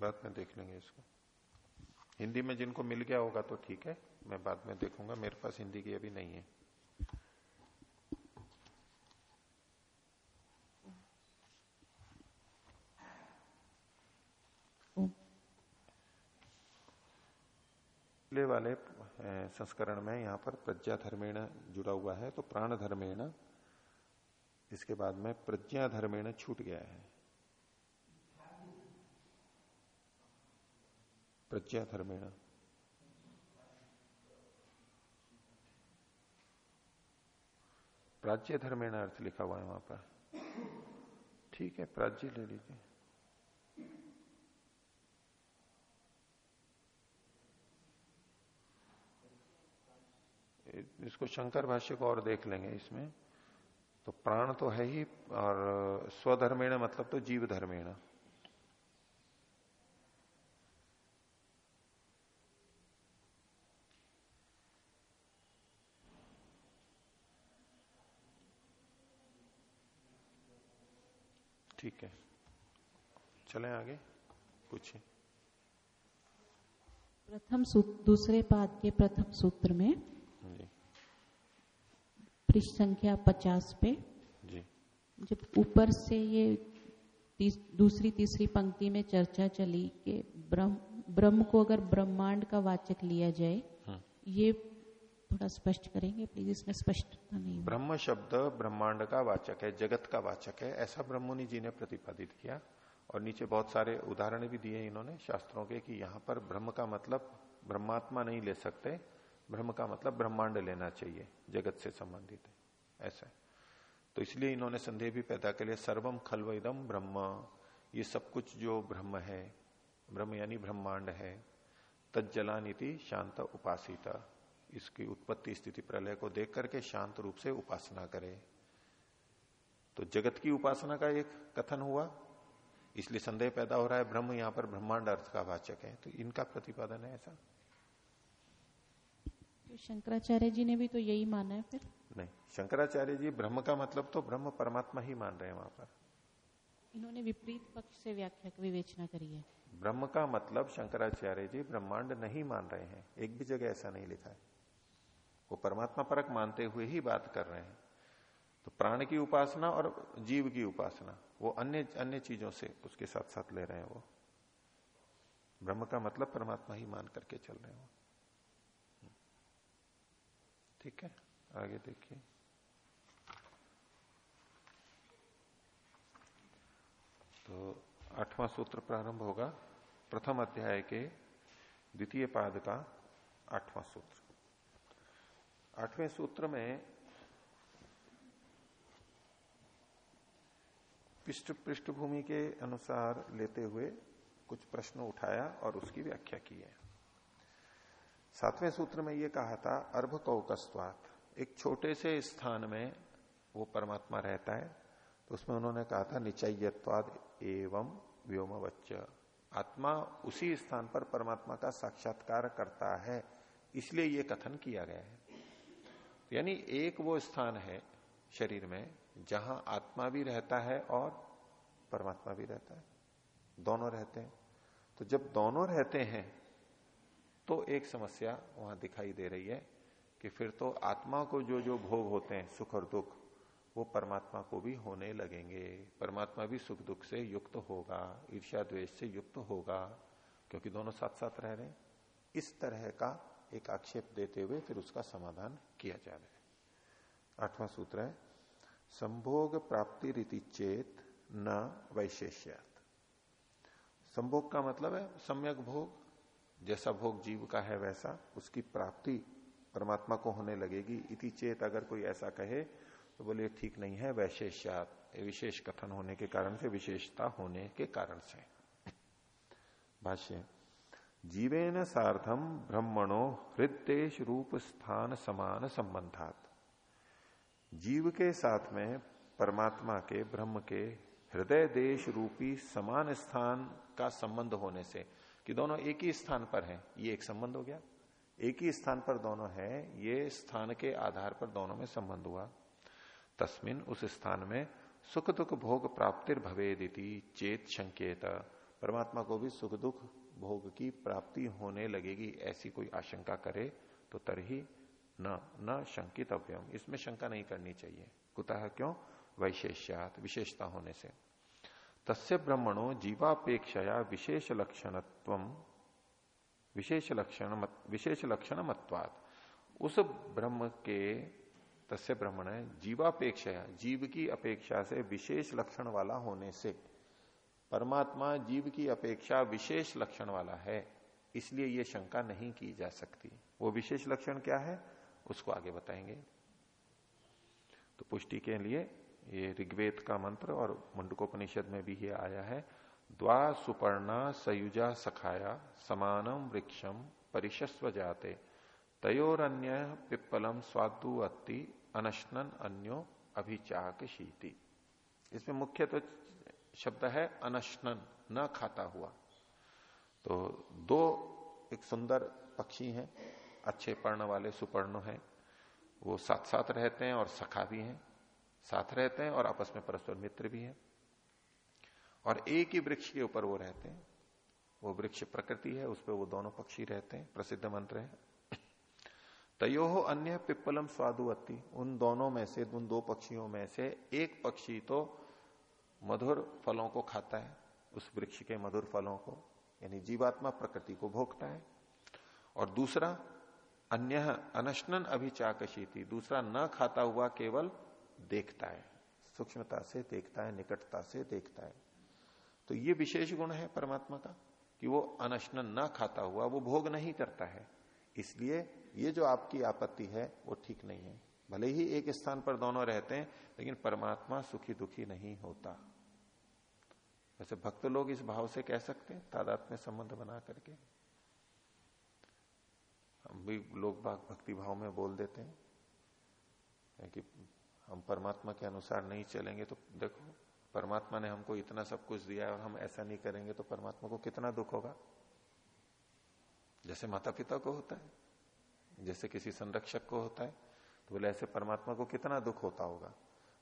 बाद में देख लेंगे इसको। हिंदी में जिनको मिल गया होगा तो ठीक है, मैं बाद में देखूँगा, मेरे पास हिंदी की अभी नहीं है। वाले संस्करण में यहाँ पर प्रज्ञा धर्मेण जुड़ा हुआ है तो प्राण धर्मेण इसके बाद में प्रज्ञा धर्मेण छूट गया है। प्रज्ञा धर्मेण प्राज्य धर्मेण अर्थ लिखा हुआ है वहाँ पर। ठीक है प्राज्य ले लीजिए। इसको शंकर भाष्य को और देख लेंगे इसमें। तो प्राण तो है ही, और स्वधर्मेण मतलब तो जीव धर्मेण ठीक है चलें आगे? पूछिए। प्रथम दूसरे पाद के प्रथम सूत्र में पृष्ठ संख्या पचास पे। जी। जब ऊपर से ये तीस, दूसरी तीसरी पंक्ति में चर्चा चली कि ब्रह्म ब्रह्म को अगर ब्रह्मांड का वाचक लिया जाए हाँ। ये थोड़ा स्पष्ट करेंगे प्लीज़ इसमें स्पष्टता नहीं ब्रह्म शब्द ब्रह्मांड का वाचक है जगत का वाचक है ऐसा ब्रह्मनि जी ने प्रतिपादित किया। और नीचे बहुत सारे उदाहरण भी दिए इन्होंने शास्त्रों के कि यहाँ पर ब्रह्म का मतलब ब्रह्मात्मा नहीं ले सकते, ब्रह्म का मतलब ब्रह्मांड लेना चाहिए, जगत से संबंधित है, ऐसा तो इसलिए इन्होंने संदेह भी पैदा कर लिया सर्वम खलवदम ब्रह्म, ये सब कुछ जो ब्रह्म है, ब्रह्म यानी ब्रह्मांड है तज्जला नीति शांत उपासिता, इसकी उत्पत्ति स्थिति प्रलय को देख करके शांत रूप से उपासना करे। तो जगत की उपासना का एक कथन हुआ इसलिए संदेह पैदा हो रहा है ब्रह्म यहाँ पर ब्रह्मांड अर्थ का वाचक है। तो इनका प्रतिपादन है ऐसा। तो शंकराचार्य जी ने भी तो यही माना है फिर? नहीं शंकराचार्य जी ब्रह्म का मतलब तो ब्रह्म परमात्मा ही मान रहे हैं वहाँ पर। इन्होंने विपरीत पक्ष से व्याख्या विवेचना करी है। ब्रह्म का मतलब शंकराचार्य जी ब्रह्मांड नहीं मान रहे हैं। एक भी जगह ऐसा नहीं लिखा है। वो परमात्मा परक मानते हुए ही बात कर रहे हैं। तो प्राण की उपासना और जीव की उपासना, वो अन्य अन्य चीज़ों से उसके साथ साथ ले रहे हैं वो। ब्रह्म का मतलब परमात्मा ही मान करके चल रहे हैं ठीक है? आगे देखिए। तो आठवां सूत्र प्रारंभ होगा, प्रथम अध्याय के द्वितीय पाद का आठवां सूत्र। आठवें सूत्र में पृष्ठ पृष्ठभूमि के अनुसार लेते हुए कुछ प्रश्न उठाया और उसकी व्याख्या की है। सातवें सूत्र में यह कहा था, अर्भ कौकस्वात एक छोटे से स्थान में वो परमात्मा रहता है तो उसमें उन्होंने कहा था, निचयत्वाद एवं व्योमवच्च। आत्मा उसी स्थान पर परमात्मा का साक्षात्कार करता है, इसलिए ये कथन किया गया है। यानी एक वो स्थान है शरीर में जहाँ आत्मा भी रहता है और परमात्मा भी रहता है। दोनों रहते हैं। तो जब दोनों रहते हैं तो एक समस्या वहाँ दिखाई दे रही है कि फिर तो आत्मा को जो जो भोग होते हैं, सुख और दुख, वो परमात्मा को भी होने लगेंगे। परमात्मा भी सुख दुख से युक्त होगा, ईर्ष्या द्वेष से युक्त होगा, क्योंकि दोनों साथ साथ रह रहे हैं। इस तरह का एक आक्षेप देते हुए फिर उसका समाधान किया जा रहा है। आठवां सूत्र है संभोग प्राप्ति रीति चेत न वैशेष्यात। संभोग का मतलब है सम्यक भोग। जैसा भोग जीव का है वैसा उसकी प्राप्ति परमात्मा को होने लगेगी। इति चेत अगर कोई ऐसा कहे तो बोले, ठीक नहीं है, वैशेष्यात। विशेष कथन होने के कारण से, विशेषता होने के कारण से। भाष्य, जीवेन सार्धम ब्रह्मणो हृदय रूप स्थान समान संबंधात। जीव के साथ में, परमात्मा के, ब्रह्म के, हृदय देश रूपी समान स्थान का संबंध होने से, कि दोनों एक ही स्थान पर हैं, ये एक संबंध हो गया। एक ही स्थान पर दोनों है, ये स्थान के आधार पर दोनों में संबंध हुआ। तस्मिन उस स्थान में सुख दुख भोग प्राप्तिर भवेदिति चेत संकेत। परमात्मा को भी सुख दुख भोग की प्राप्ति होने लगेगी, ऐसी कोई आशंका करे तो तरही न न शंकित अव्यम इसमें शंका नहीं करनी चाहिए। कुतः क्यों? वैशेष्यात, विशेषता होने से। तस्य ब्रह्मणो जीवापेक्षया विशेष लक्षणत्व विशेष लक्षण विशेष लक्षण मतवाद उस ब्रह्म के, तस्य ब्रह्मण जीवापेक्षा जीव की अपेक्षा से विशेष लक्षण वाला होने से। परमात्मा जीव की अपेक्षा विशेष लक्षण वाला है, इसलिए यह शंका नहीं की जा सकती। वो विशेष लक्षण क्या है? उसको आगे बताएँगे। तो पुष्टि के लिए ये ऋग्वेद का मंत्र और मुंडकोपनिषद में भी ये आया है, द्वा सुपर्णा सयुजा सखाया समानम वृक्षम परिशस्व जाते, तयोरन्य पिप्पलम स्वादु अति अनशनन अन्यो अभिचाक शीति। इसमें मुख्य तो शब्द है अनशनन, न खाता हुआ। तो दो एक सुंदर पक्षी हैं अच्छे पर्ण वाले सुपर्ण हैं, वो साथ साथ रहते हैं और सखा भी हैं, साथ रहते हैं और आपस में परस्पर मित्र भी हैं। और एक ही वृक्ष के ऊपर वो रहते हैं। वो वृक्ष प्रकृति है, उस पर वो दोनों पक्षी रहते हैं, प्रसिद्ध मंत्र है। तयो अन्य पिप्पलम स्वादुवती उन दोनों में से, उन दो पक्षियों में से एक पक्षी तो मधुर फलों को खाता है, उस वृक्ष के मधुर फलों को, यानी जीवात्मा प्रकृति को भोगता है। और दूसरा अन्य अनशनन अभिचाकशीति, दूसरा न खाता हुआ, केवल देखता है। सूक्ष्मता से देखता है, निकटता से देखता है। तो ये विशेष गुण है परमात्मा का, कि वो अनशनन न खाता हुआ, वो भोग नहीं करता है। इसलिए ये जो आपकी आपत्ति है, वो ठीक नहीं है। भले ही एक स्थान पर दोनों रहते हैं, लेकिन परमात्मा सुखी दुखी नहीं होता। वैसे भक्त लोग इस भाव से कह सकते हैं, तादात में संबंध बना करके। भी लोग बाग भक्ति भाव में बोल देते हैं। कि हम परमात्मा के अनुसार नहीं चलेंगे तो देखो, परमात्मा ने हमको इतना सब कुछ दिया है और हम ऐसा नहीं करेंगे तो परमात्मा को कितना दुख होगा? जैसे माता पिता को होता है, जैसे किसी संरक्षक को होता है तो बोले ऐसे परमात्मा को कितना दुख होता होगा?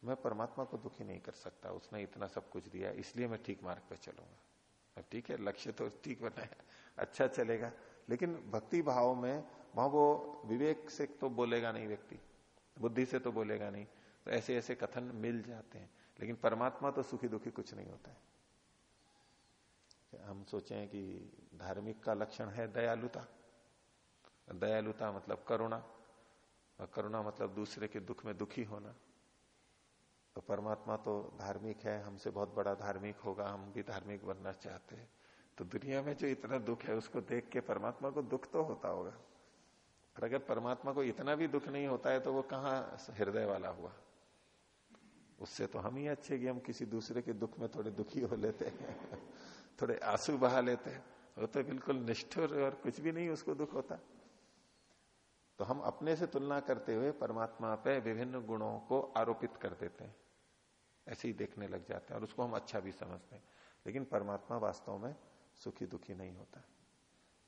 मैं परमात्मा को दुखी नहीं कर सकता, उसने इतना सब कुछ दिया इसलिए मैं ठीक मार्ग पे चलूँगा। ठीक है, लक्ष्य तो ठीक बनाया अच्छा चलेगा। लेकिन भक्ति भाव में वहाँ वो विवेक से तो बोलेगा नहीं व्यक्ति, बुद्धि से तो बोलेगा नहीं तो ऐसे ऐसे कथन मिल जाते हैं। लेकिन परमात्मा तो सुखी दुखी कुछ नहीं होता है। हम सोचें कि धार्मिक का लक्षण है दयालुता। दयालुता मतलब करुणा, और करुणा मतलब दूसरे के दुख में दुखी होना। तो परमात्मा तो धार्मिक है, हमसे बहुत बड़ा धार्मिक होगा, हम भी धार्मिक बनना चाहते हैं। तो दुनिया में जो इतना दुख है, उसको देख के परमात्मा को दुख तो होता होगा। और अगर परमात्मा को इतना भी दुख नहीं होता है तो वो कहाँ हृदय वाला हुआ? उससे तो हम ही अच्छे कि हम किसी दूसरे के दुख में थोड़े दुखी हो लेते हैं, थोड़े आँसू बहा लेते हैं। वो तो बिल्कुल निष्ठुर और कुछ भी नहीं उसको दुख होता। तो हम अपने से तुलना करते हुए परमात्मा पे विभिन्न गुणों को आरोपित कर देते हैं। ऐसे ही देखने लग जाते हैं और उसको हम अच्छा भी समझते हैं। लेकिन परमात्मा वास्तव में सुखी दुखी नहीं होता।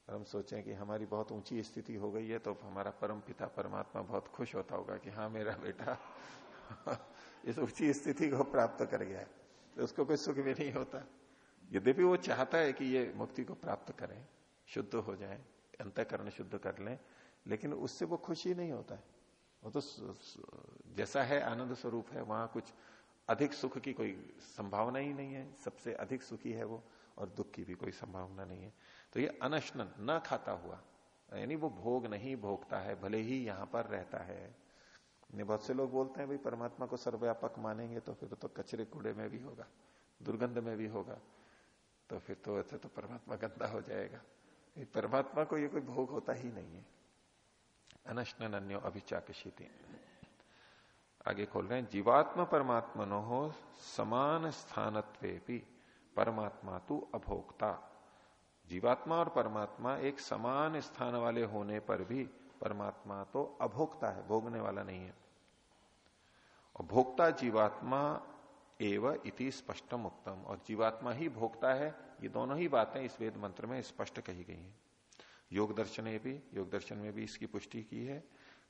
और हम सोचें कि हमारी बहुत ऊँची स्थिति हो गई है तो हमारा परम पिता परमात्मा बहुत खुश होता होगा कि हाँ मेरा बेटा इस ऊँची स्थिति को प्राप्त कर गया है। तो उसको कोई सुख भी नहीं होता। यद्यपि वो चाहता है कि ये मुक्ति को प्राप्त करें, शुद्ध हो जाए, अंतकरण शुद्ध कर लें, लेकिन उससे वो खुशी नहीं होता है। वो तो जैसा है, आनंद स्वरूप है, वहाँ कुछ अधिक सुख की कोई संभावना ही नहीं है। सबसे अधिक सुखी है वो और दुख की भी कोई संभावना नहीं है। तो ये अनशन न खाता हुआ, यानी वो भोग नहीं भोगता है, भले ही यहाँ पर रहता है। बहुत से लोग बोलते हैं, भाई, परमात्मा को सर्वव्यापक मानेंगे तो फिर तो कचरे कूड़े में भी होगा, दुर्गंध में भी होगा तो फिर तो ऐसे तो परमात्मा गंदा हो जाएगा। परमात्मा को ये कोई भोग होता ही नहीं है। अनशन अन्यो अभिचाकशीति। आगे खोल रहे हैं, जीवात्मा परमात्मा नो हो समान स्थानत्वे परमात्मा तू अभोक्ता। जीवात्मा और परमात्मा एक समान स्थान वाले होने पर भी परमात्मा तो अभोक्ता है, भोगने वाला नहीं है। और भोक्ता जीवात्मा एव इति स्पष्टम उत्तम और जीवात्मा ही भोगता है, ये दोनों ही बातें इस वेद मंत्र में स्पष्ट कही गई हैं। योग दर्शन भी, योग दर्शन में भी इसकी पुष्टि की है।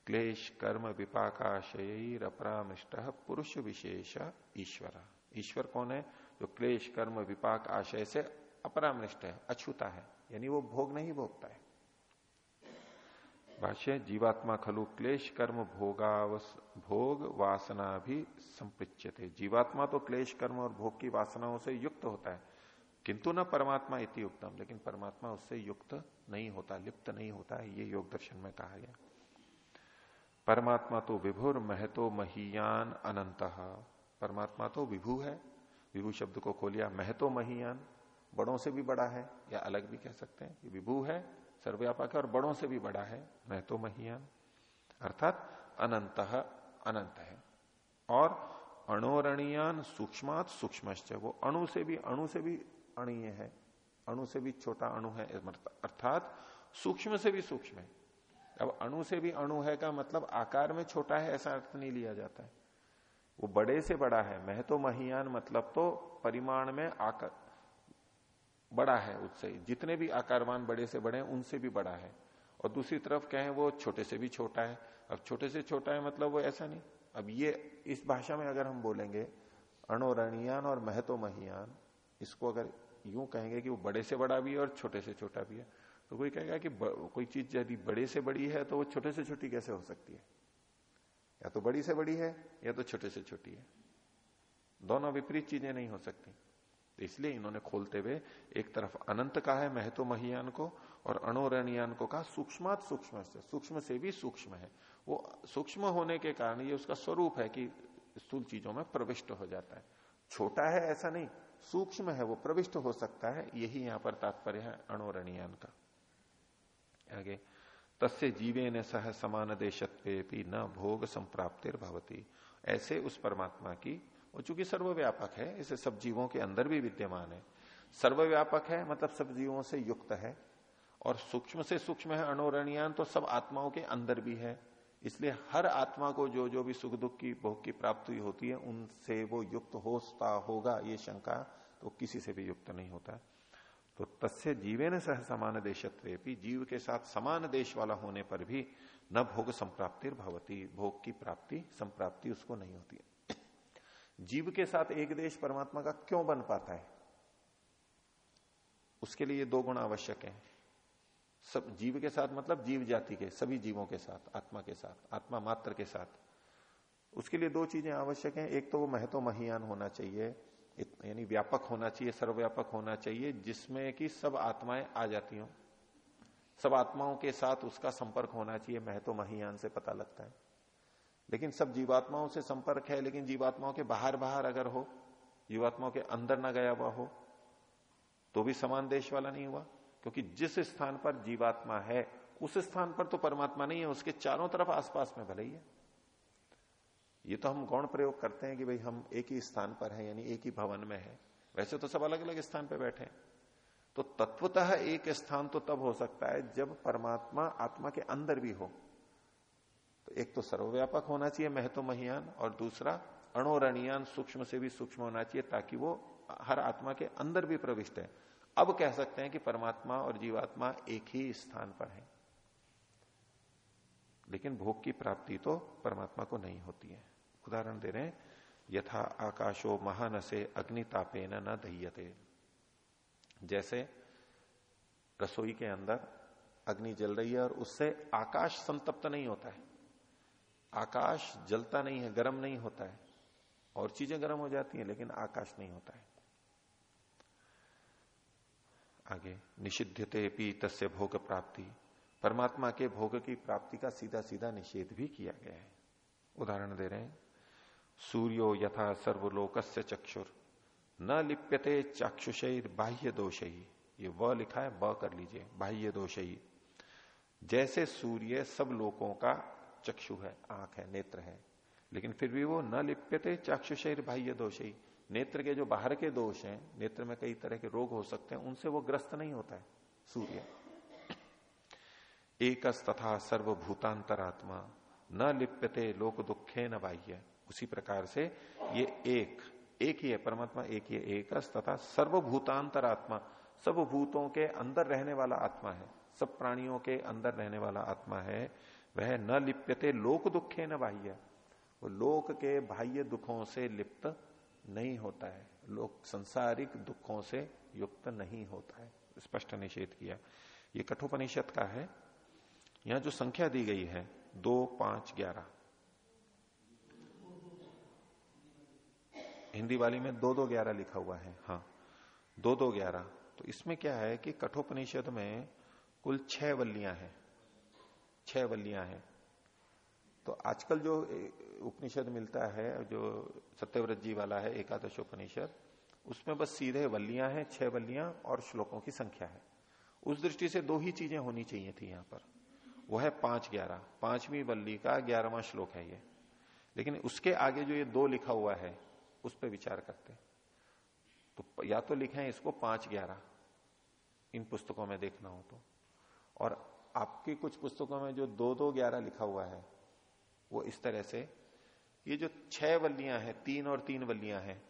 क्लेश, कर्म विपाकाशय अपरामृष्ट पुरुष विशेष ईश्वर। ईश्वर कौन है? जो क्लेश, कर्म, विपाक, आशय से अपरामृष्ट है, अछूता है। यानी वो भोग नहीं भोगता है। भाष्य, जीवात्मा खलु क्लेश, कर्म, भोगावस, भोग, वासना भी संपृच्य थे जीवात्मा तो क्लेश, कर्म और भोग की वासनाओं से युक्त होता है। किंतु न परमात्मा इति युक्तम लेकिन परमात्मा उससे युक्त नहीं होता, लिप्त नहीं होता है, ये योग दर्शन में कहा गया। परमात्मा तो विभुर महतो महियान अनंत। परमात्मा तो विभु है विभु शब्द को खोलिया महतो महियान, बड़ों से भी बड़ा है। या अलग भी कह सकते हैं कि विभु है, सर्वव्यापक है और बड़ों से भी बड़ा है। महतो महियान। अर्थात अनंत अनंत है। और अणोरणीयान सूक्ष्मात सूक्ष्म वो अणु से भी, अणु से भी अणीय है। अणु से भी छोटा अणु है, अर्थात सूक्ष्म से भी सूक्ष्म है। अब अणु से भी अणु है का मतलब आकार में छोटा है, ऐसा अर्थ नहीं लिया जाता है। वो बड़े से बड़ा है। मह तो महियान मतलब तो परिमाण में आकार बड़ा है उससे। जितने भी आकारवान बड़े से बड़े हैं, उनसे भी बड़ा है। और दूसरी तरफ़ कहें, वो छोटे से भी छोटा है। अब छोटे से छोटा है मतलब वो ऐसा नहीं। अब ये, इस भाषा में अगर हम बोलेंगे, अणोरणियान और महतो महियान, इसको अगर यूँ कहेंगे कि वो बड़े से बड़ा भी है और छोटे से छोटा भी है तो कोई कहेगा कि कोई चीज़ यदि बड़े से बड़ी है तो वो छोटे से छोटी कैसे हो सकती है? या तो बड़ी से बड़ी है, या तो छोटे से छोटी है। दोनों विपरीत चीज़ें नहीं हो सकती। तो इसलिए इन्होंने खोलते हुए एक तरफ़ अनंत का है महतो महियान को, और अणोरणियान को कहा सूक्ष्मात सूक्ष्म से सूक्ष्म से भी सूक्ष्म है। वो सूक्ष्म होने के कारण ये उसका स्वरूप है कि स्थूल चीज़ों में प्रविष्ट हो जाता है। छोटा है ऐसा नहीं, सूक्ष्म है, वो प्रविष्ट हो सकता है। यही यहाँ पर तात्पर्य है अणोरणियान का। आगे तस्य जीवे ने सह समान देशत्वे न भोग संप्राप्तिर भवती ऐसे उस परमात्मा की, वो चूँकि सर्वव्यापक है, इसे सब जीवों के अंदर भी विद्यमान है। सर्वव्यापक है मतलब सब जीवों से युक्त है, और सूक्ष्म से सूक्ष्म है अणोरणियान तो सब आत्माओं के अंदर भी है। इसलिए हर आत्मा को जो जो भी सुख दुख की, भोग की प्राप्ति होती है, उनसे वो युक्त होता होगा, ये शंका तो किसी से भी युक्त नहीं होता। तो तस्य जीवे न सह समान देशत्वे जीव के साथ समान देश वाला होने पर भी न भोग संप्राप्ति भवती। भोग की प्राप्ति, संप्राप्ति उसको नहीं होती है। जीव के साथ एक देश परमात्मा का क्यों बन पाता है? उसके लिए दो गुण आवश्यक है। सब जीव के साथ मतलब जीव जाति के, सभी जीवों के साथ, आत्मा के साथ, आत्मा मात्र के साथ। उसके लिए दो चीज़ें आवश्यक हैं। एक तो वो महत्व महियान होना चाहिए। यानी व्यापक होना चाहिए, सर्वव्यापक होना चाहिए, जिसमें कि सब आत्माएँ आ जाती हो। सब आत्माओं के साथ उसका संपर्क होना चाहिए महत्व महियान से पता लगता है। लेकिन सब जीवात्माओं से संपर्क है, लेकिन जीवात्माओं के बाहर बाहर अगर हो, जीवात्माओं के अंदर ना गया हुआ हो तो भी समान देश वाला नहीं हुआ। क्योंकि जिस स्थान पर जीवात्मा है, उस स्थान पर तो परमात्मा नहीं है, उसके चारों तरफ़ आसपास में भले ही है। ये तो हम गौण प्रयोग करते हैं कि भाई हम एक ही स्थान पर हैं, यानी एक ही भवन में है। वैसे तो सब अलग अलग स्थान पर बैठे हैं। तो तत्वतः एक स्थान तो तब हो सकता है जब परमात्मा आत्मा के अंदर भी हो। तो एक तो सर्वव्यापक होना चाहिए महत्व महियान, और दूसरा अणोरणियान सूक्ष्म से भी सूक्ष्म होना चाहिए ताकि वो हर आत्मा के अंदर भी प्रविष्ट है। अब कह सकते हैं कि परमात्मा और जीवात्मा एक ही स्थान पर है। लेकिन भोग की प्राप्ति तो परमात्मा को नहीं होती है। उदाहरण दे रहे हैं, यथा आकाशो महान से अग्नितापे न दह्यते। जैसे रसोई के अंदर अग्नि जल रही है और उससे आकाश संतप्त नहीं होता है। आकाश जलता नहीं है, गर्म नहीं होता है। और चीज़ें गर्म हो जाती हैं, लेकिन आकाश नहीं होता है। आगे निषिद्धते पी तस्य भोग प्राप्ति। परमात्मा के भोग की प्राप्ति का सीधा सीधा निषेध भी किया गया है। उदाहरण दे रहे हैं सूर्यो यथा सर्वलोक चक्षुर। न लिप्यते चाक्षुष बाह्य दोष ही ये व लिखा है, ब कर लीजिए बाह्य दोष ही जैसे सूर्य सब लोगों का चक्षु है, आँख है, नेत्र है। लेकिन फिर भी वो न लिप्यते चाक्षुष बाह्य दोष ही नेत्र के जो बाहर के दोष हैं, नेत्र में कई तरह के रोग हो सकते हैं, उनसे वो ग्रस्त नहीं होता है, सूर्य। एक तथा सर्वभूतांतरात्मा। न लिप्यते लोक दुखे न बाह्य। उसी प्रकार से ये एक एक ही है परमात्मा, एक ही एक तथा सर्वभूतांतरात्मा सब भूतों के अंदर रहने वाला आत्मा है। सब प्राणियों के अंदर रहने वाला आत्मा है। वह न लिप्यते लोक दुखे न बाह्य। वो लोक के बाह्य दुखों से लिप्त नहीं होता है। लोक संसारिक दुखों से युक्त नहीं होता है। स्पष्ट निषेध किया। ये कठोपनिषद का है। यहाँ जो संख्या दी गई है दो पाँच ग्यारह। हिंदी वाली में दो दो ग्यारह लिखा हुआ है हाँ। दो दो ग्यारह। तो इसमें क्या है कि कठोपनिषद में कुल छह वल्लियाँ हैं। छह वल्लियाँ हैं। तो आजकल जो उपनिषद मिलता है, जो सत्यव्रत जी वाला है एकादश उपनिषद उसमें बस सीधे वल्लियाँ हैं, छह वल्लियाँ और श्लोकों की संख्या है। उस दृष्टि से दो ही चीज़ें होनी चाहिए थी यहाँ पर। वो है पाँच ग्यारह। पांचवी बल्ली का ग्यारहवा श्लोक है ये। लेकिन उसके आगे जो ये दो लिखा हुआ है, उस पर विचार करते तो या तो लिखे हैं इसको पाँच ग्यारह। इन पुस्तकों में देखना हो तो। और आपकी कुछ पुस्तकों में जो दो दो ग्यारह लिखा हुआ है, वो इस तरह से। ये जो छह वल्लियाँ हैं, तीन और तीन वल्लियाँ हैं,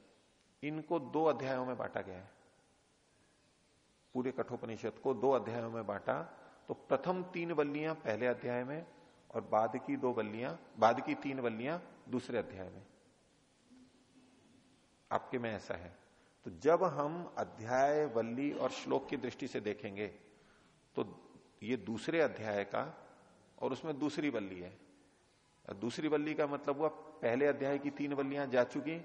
इनको दो अध्यायों में बांटा गया है। पूरे कठोपनिषद को दो अध्यायों में बांटा तो प्रथम तीन वल्लियाँ पहले अध्याय में और बाद की दो वल्लियाँ, बाद की तीन वल्लियाँ दूसरे अध्याय में। आपके में ऐसा है। तो जब हम अध्याय, वल्ली और श्लोक की दृष्टि से देखेंगे तो ये दूसरे अध्याय का और उसमें दूसरी वल्ली है। दूसरी वल्ली का मतलब हुआ पहले अध्याय की तीन वल्लियाँ जा चुकी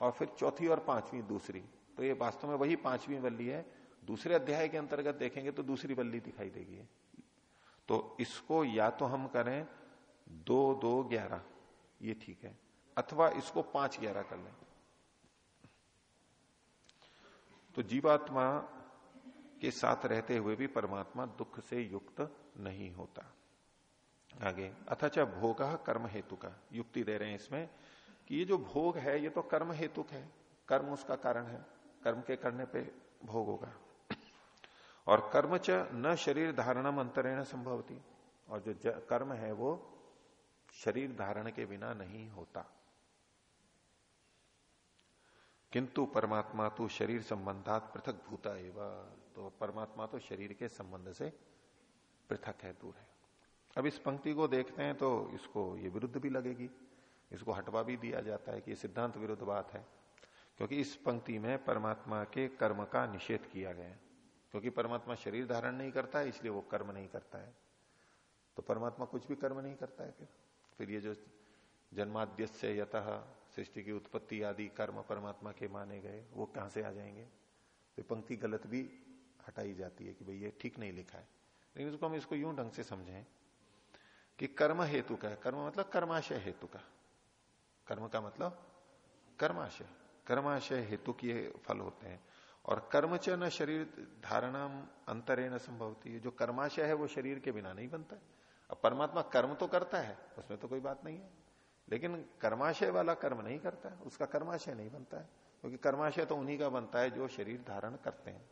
और फिर चौथी और पांचवी दूसरी। तो ये वास्तव में वही पांचवी वल्ली है दूसरे अध्याय के अंतर्गत देखेंगे तो दूसरी बल्ली दिखाई देगी। तो इसको या तो हम करें दो दो, ग्यारह। ये ठीक है। अथवा इसको पाँच, ग्यारह कर लें। तो जीवात्मा के साथ रहते हुए भी परमात्मा दुख से युक्त नहीं होता। आगे, अथच भोग कर्म हेतु का युक्ति दे रहे हैं इसमें कि ये जो भोग है, ये तो कर्म हेतुक है। कर्म उसका कारण है। कर्म के करने पे भोग होगा। और कर्म च न शरीर धारणम अंतरेण संभवती। और जो कर्म है वो शरीर धारण के बिना नहीं होता। किंतु परमात्मा तो शरीर संबंधात पृथक भूता एवं। तो परमात्मा तो शरीर के संबंध से पृथक है, दूर है। अब इस पंक्ति को देखते हैं तो इसको ये विरुद्ध भी लगेगी। इसको हटवा भी दिया जाता है कि सिद्धांत विरुद्ध बात है। क्योंकि इस पंक्ति में परमात्मा के कर्म का निषेध किया गया है। क्योंकि परमात्मा शरीर धारण नहीं करता है, इसलिए वो कर्म नहीं करता है। तो परमात्मा कुछ भी कर्म नहीं करता है फिर। फिर ये जो जन्माद्य से यथ सृष्टि की उत्पत्ति आदि कर्म परमात्मा के माने गए, वो कहाँ से आ जाएँगे? तो पंक्ति गलत भी हटाई जाती है कि भाई ये ठीक नहीं लिखा है। लेकिन उसको हम इसको यूँ ढंग से समझें कि कर्म हेतु का कर्म मतलब कर्माशय हेतु का। कर्म का मतलब कर्माशय। कर्माशय हेतु के फल होते हैं। और कर्म च न शरीर धारणा अंतरे न संभवती है। जो कर्माशय है, वो शरीर के बिना नहीं बनता है। अब परमात्मा कर्म तो करता है, उसमें तो कोई बात नहीं है। लेकिन कर्माशय वाला कर्म नहीं करता है, उसका कर्माशय नहीं बनता है। क्योंकि कर्माशय तो उन्हीं का बनता है जो शरीर धारण करते हैं।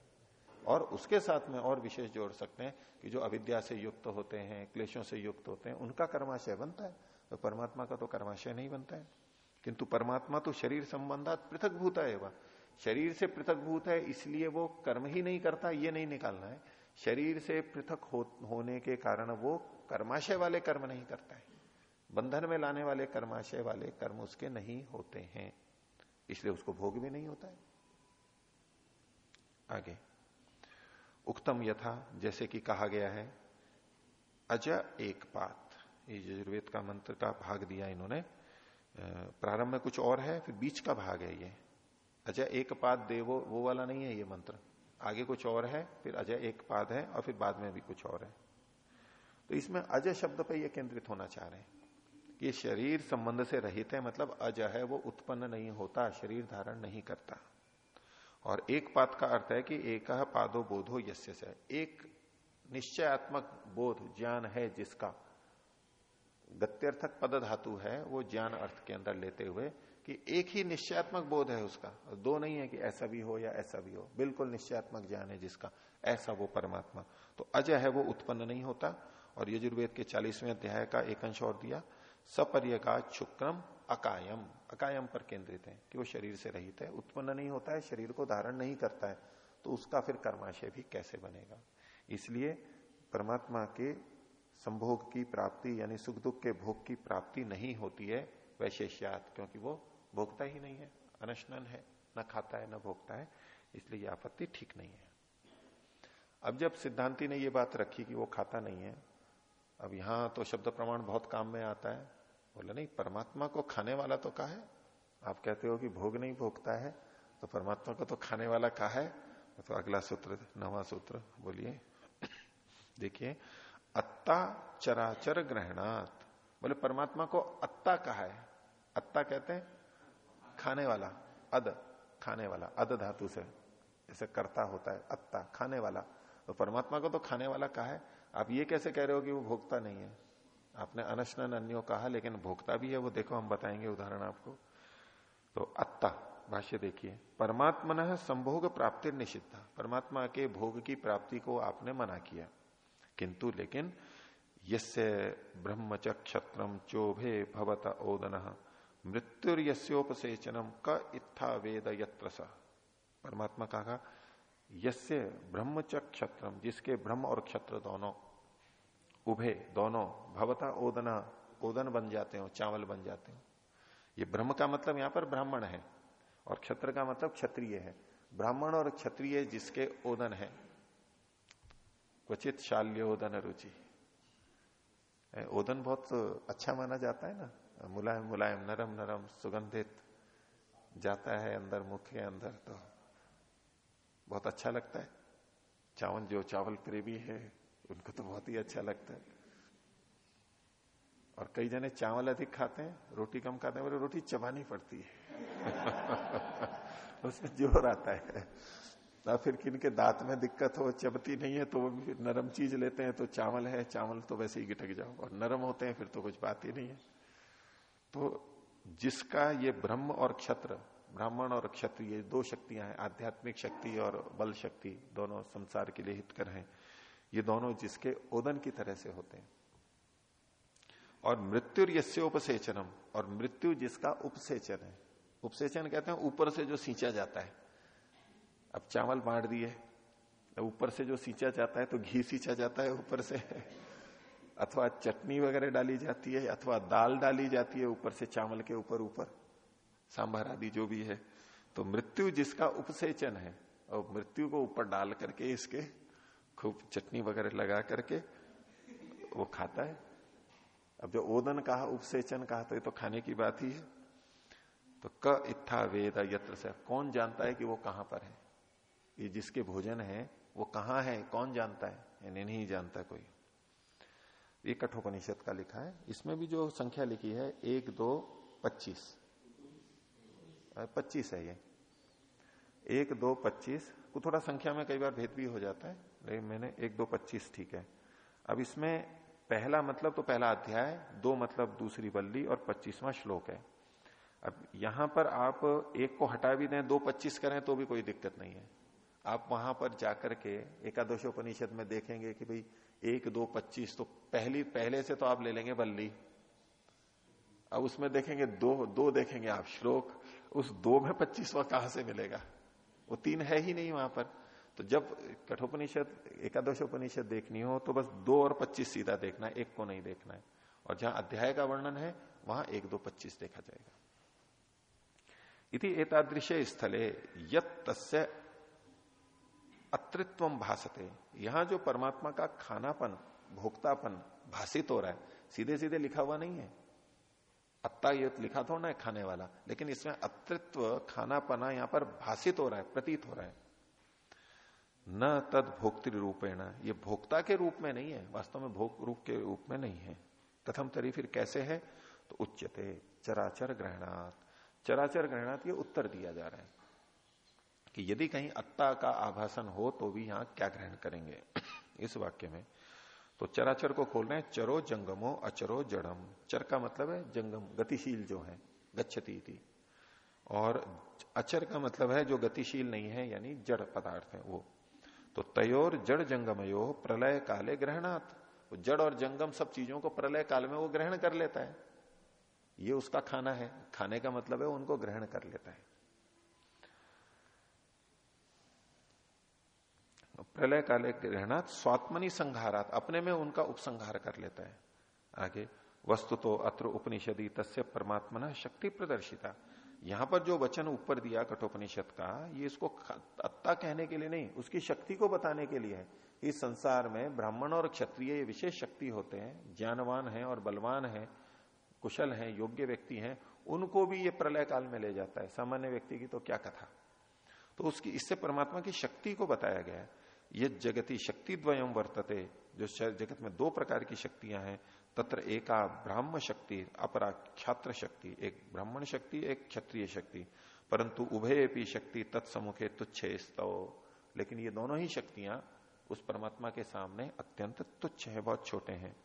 और उसके साथ में और विशेष जोड़ सकते हैं कि जो अविद्या से युक्त होते हैं, क्लेशों से युक्त होते हैं, उनका कर्माशय बनता है। तो परमात्मा का तो कर्माशय नहीं बनता है। किंतु परमात्मा तो शरीर संबंधात पृथक भूता है वह शरीर से पृथक भूत है इसलिए वो कर्म ही नहीं करता ये नहीं निकालना है। शरीर से पृथक हो, होने के कारण वो कर्माशय वाले कर्म नहीं करता है। बंधन में लाने वाले कर्माशय वाले कर्म उसके नहीं होते हैं इसलिए उसको भोग भी नहीं होता है। आगे। उक्तम यथा जैसे कि कहा गया है अज एक पात। ये यजुर्वेद का मंत्र का भाग दिया इन्होंने। प्रारंभ में कुछ और है फिर बीच का भाग है ये। अजय एक पाद देवो, वो वाला नहीं है ये मंत्र। आगे कुछ और है, फिर अजय एक पाद है, और फिर बाद में भी कुछ और है। तो इसमें अजय शब्द पर यह केंद्रित होना चाह रहे हैं कि शरीर संबंध से रहित है मतलब अजय है, वो उत्पन्न नहीं होता, शरीर धारण नहीं करता। और एक पाद का अर्थ है कि एक पादो बोधो यस्य से। एक निश्चयात्मक बोध, ज्ञान है जिसका गत्यर्थक पद धातु है, वो ज्ञान अर्थ के अंदर लेते हुए कि एक ही निश्चयात्मक बोध है उसका। दो नहीं है कि ऐसा भी हो या ऐसा भी हो। बिल्कुल निश्चयात्मक ज्ञान है जिसका। ऐसा वो परमात्मा। तो अजय है, वो उत्पन्न नहीं होता। और यजुर्वेद के चालीसवें अध्याय का एक अंश और दिया। सपर्य का शुक्रम अकायम। अकायम पर केंद्रित है कि वो शरीर से रहित है। उत्पन्न नहीं होता है, शरीर को धारण नहीं करता है। तो उसका फिर कर्माशय भी कैसे बनेगा? इसलिए परमात्मा के संभोग की प्राप्ति यानी सुख दुख के भोग की प्राप्ति नहीं होती है वैशेष्यात, क्योंकि वो भोगता ही नहीं है, अनशनन है, न खाता है, न भोगता है, इसलिए ये आपत्ति ठीक नहीं है। अब जब सिद्धांति ने ये बात रखी कि वो खाता नहीं है, अब यहाँ तो शब्द प्रमाण बहुत काम में आता है। बोले, नहीं, परमात्मा को खाने वाला तो कहा है? आप कहते हो कि भोग नहीं भोगता है तो परमात्मा को तो खाने वाला कहा है? तो अगला सूत्र, नवा सूत्र, बोलिए। देखिए, अत्ता चराचर ग्रहणात। बोले, परमात्मा को अत्ता कहा है। अत्ता कहते हैं खाने वाला, अद खाने वाला, अद धातु से, जैसे कर्ता होता है, अत्ता, खाने वाला। तो परमात्मा को तो खाने वाला कहा है। आप ये कैसे कह रहे हो कि वो भोगता नहीं है? आपने अनशन अन्यो कहा, लेकिन भोगता भी है, वो देखो, हम बताएँगे उदाहरण आपको। तो अत्ता, भाष्य देखिए। परमात्मा संभोग प्राप्ति निषिद्ध। परमात्मा के भोग की प्राप्ति को आपने मना किया। किंतु लेकिन, यस्य ब्रह्मच क्षत्रम चोभे भवत ओदन। मृत्युर्यस्योपसेचनम क इत्था वेद यत्र परमात्मा कहा यस्य ब्रह्मच क्षत्रम जिसके ब्रह्म और क्षत्र दोनों उभे, दोनों भवता ओदना, ओदन बन जाते हो, चावल बन जाते हो। ये ब्रह्म का मतलब यहाँ पर ब्राह्मण है, और क्षत्र का मतलब क्षत्रिय है। ब्राह्मण और क्षत्रिय जिसके ओदन है। क्वचित शाल्योदन रुचि। ओदन बहुत अच्छा माना जाता है ना? मुलायम मुलायम नरम नरम, सुगंधित, जाता है अंदर, मुख के अंदर तो बहुत अच्छा लगता है। चावल जो चावल प्रेमी है, उनको तो बहुत ही अच्छा लगता है। और कई जने चावल अधिक खाते हैं, रोटी कम खाते हैं, बोले, रोटी चबानी पड़ती है। उसमें ज़ोर आता है। ना फिर किन के दांत में दिक्कत हो, चबती नहीं है तो वो नरम चीज़ लेते हैं तो चावल है, चावल तो वैसे ही गिटक जाओ। और नरम होते हैं, फिर तो कुछ बात ही नहीं है। तो जिसका ये ब्रह्म और क्षत्र, ब्राह्मण और क्षत्रिय दो शक्तियाँ हैं, आध्यात्मिक शक्ति और बल शक्ति, दोनों संसार के लिए हितकर हैं। ये दोनों जिसके ओदन की तरह से होते हैं। और मृत्यु यस्योपसेचनम और मृत्यु जिसका उपसेचन है। उपसेचन कहते हैं ऊपर से जो सींचा जाता है। अब चावल बांट दिए ऊपर से जो सींचा जाता है तो घी सींचा जाता है ऊपर से। अथवा चटनी वगैरह डाली जाती है, अथवा दाल डाली जाती है ऊपर से चावल के ऊपर ऊपर, सांभर आदि जो भी है तो मृत्यु जिसका उपसेचन है, और मृत्यु को ऊपर डाल करके इसके खूब चटनी वगैरह लगा करके वो खाता है। अब जो ओदन कहा, उपसेचन कहा तो ये तो खाने की बात ही है। तो क इत्था वेद यत्र से, कौन जानता है कि वो कहाँ पर है? ये जिसके भोजन है, वो कहाँ है, कौन जानता है? यानी नहीं जानता कोई। ये कठोपनिषद का लिखा है। इसमें भी जो संख्या लिखी है, एक, दो, पच्चीस। पच्चीस है ये। एक, दो, पच्चीस। को थोड़ा संख्या में कई बार भेद भी हो जाता है। लेकिन मैंने एक, दो, पच्चीस, ठीक है। अब इसमें पहला मतलब तो पहला अध्याय, दो मतलब दूसरी बल्ली और पच्चीसवां श्लोक है। अब यहाँ पर आप एक को हटा भी दें, दो, पच्चीस करें तो भी कोई दिक्कत नहीं है। आप वहाँ पर जाकर के एकादशोपनिषद में देखेंगे कि भाई एक, दो, पच्चीस तो पहली, पहले से तो आप ले लेंगे बल्ली। अब उसमें देखेंगे दो दो देखेंगे आप श्लोक, उस दो में पच्चीसवा कहाँ से मिलेगा? वो तीन है ही नहीं वहाँ पर। तो जब कठोपनिषद, एकादशोपनिषद देखनी हो तो बस दो और पच्चीस सीधा देखना है, एक को नहीं देखना है। और जहाँ अध्याय का वर्णन है, वहाँ एक, दो, पच्चीस देखा जाएगा। इति एतादृश स्थले यत तस्य अतृत्व भाषते यहाँ जो परमात्मा का खानापन, भोक्तापन भाषित हो रहा है सीधे सीधे लिखा हुआ नहीं है। अत्ता ये लिखा थोड़ा है खाने वाला, लेकिन इसमें अतृत्व, खानापना यहाँ पर भाषित हो रहा है, प्रतीत हो रहा है। न तद भोक्तृ रूपेण ये भोक्ता के रूप में नहीं है, वास्तव में भोग रूप के रूप में नहीं है। कथम तरी फिर कैसे है? तो उच्चते चराचर ग्रहणात। चराचर ग्रहणात ये उत्तर दिया जा रहा है। कि यदि कहीं अत्ता का आभासन हो तो भी यहाँ क्या ग्रहण करेंगे? इस वाक्य में। तो चराचर को खोल रहे हैं, चरो जंगमो अचरो जड़म। चर का मतलब है जंगम, गतिशील जो है, गच्छती थी और अचर का मतलब है जो गतिशील नहीं है, यानी जड़ पदार्थ है वो। तो तयोर जड़ जंगमयो प्रलय काले ग्रहणात्। जड़ और जंगम सब चीज़ों को प्रलय काल में वो ग्रहण कर लेता है। ये उसका खाना है। खाने का मतलब है उनको ग्रहण कर लेता है। प्रलय काले ग्रहणात स्वात्मनि संघारात अपने में उनका उपसंहार कर लेता है। आगे, वस्तु तो अत्र उपनिषदी, तस्य परमात्मा शक्ति प्रदर्शिता। यहाँ पर जो वचन ऊपर दिया कठोपनिषद का, ये इसको अत्ता कहने के लिए नहीं, उसकी शक्ति को बताने के लिए है। इस संसार में ब्राह्मण और क्षत्रिय विशेष शक्ति होते हैं, ज्ञानवान है और बलवान है, कुशल है, योग्य व्यक्ति हैं, उनको भी ये प्रलय काल में ले जाता है। सामान्य व्यक्ति की तो क्या कथा? तो उसकी, इससे परमात्मा की शक्ति को बताया गया है। ये जगती शक्ति द्वयम वर्तते, जो जगत में दो प्रकार की शक्तियाँ हैं, तत्र एका ब्राह्म शक्ति, अपरा क्षात्र शक्ति, एक ब्राह्मण शक्ति, एक क्षत्रिय शक्ति। परंतु उभय शक्ति तत्समुखे तुच्छ स्तव लेकिन ये दोनों ही शक्तियाँ उस परमात्मा के सामने अत्यंत तुच्छ है, बहुत छोटे हैं।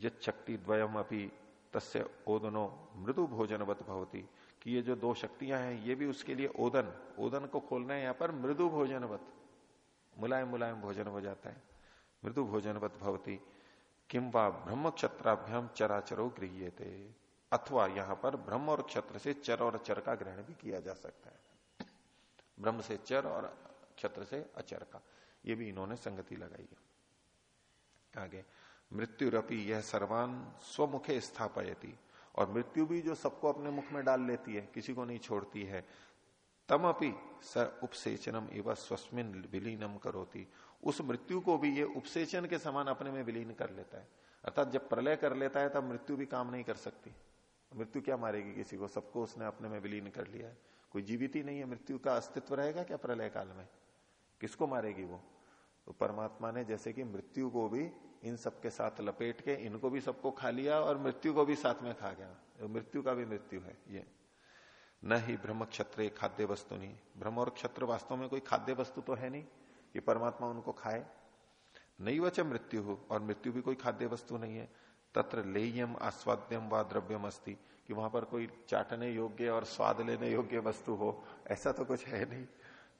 यद शक्ति द्वयम अभी तस्य ओदनो मृदु भोजनवत भवती, कि ये जो दो शक्तियाँ हैं, ये भी उसके लिए ओदन। ओदन को खोलना है यहाँ पर मृदु भोजनवत मुलायम मुलायम भोजन हो जाता है। मृदु भोजनवत भवती। किम वा ब्रह्म क्षत्राभ्याम चराचरो गृह अथवा यहाँ पर ब्रह्म और क्षत्र से चर और चर का ग्रहण भी किया जा सकता है। ब्रह्म से चर और क्षत्र से अचर का। ये भी इन्होंने संगति लगाई है। आगे, मृत्युरपि यह सर्वान स्वमुखे स्थापयती। और मृत्यु भी जो सबको अपने मुख में डाल लेती है, किसी को नहीं छोड़ती है तम अपनी उपसेचनम एवं स्वस्मिन विलीनम करोती। उस मृत्यु को भी ये उपसेचन के समान अपने में विलीन कर लेता है। अर्थात जब प्रलय कर लेता है तब मृत्यु भी काम नहीं कर सकती। मृत्यु क्या मारेगी किसी को? सबको उसने अपने में विलीन कर लिया है। कोई जीवित ही नहीं है, मृत्यु का अस्तित्व रहेगा क्या प्रलय काल में? किसको मारेगी वो? तो परमात्मा ने जैसे कि मृत्यु को भी इन सबके साथ लपेट के इनको भी सबको खा लिया और मृत्यु को भी साथ में खा गया। मृत्यु का भी मृत्यु है ये। न ही ब्रह्म क्षत्र खाद्य वस्तु नहीं। ब्रह्म और क्षत्र वास्तव में कोई खाद्य वस्तु तो है नहीं कि परमात्मा उनको खाए। नहीं वच मृत्यु हो, और मृत्यु भी कोई खाद्य वस्तु नहीं है। तत्र लेयम आस्वाद्यम व द्रव्यम अस्ति, कि वहाँ पर कोई चाटने योग्य और स्वाद लेने योग्य वस्तु हो, ऐसा तो कुछ है नहीं।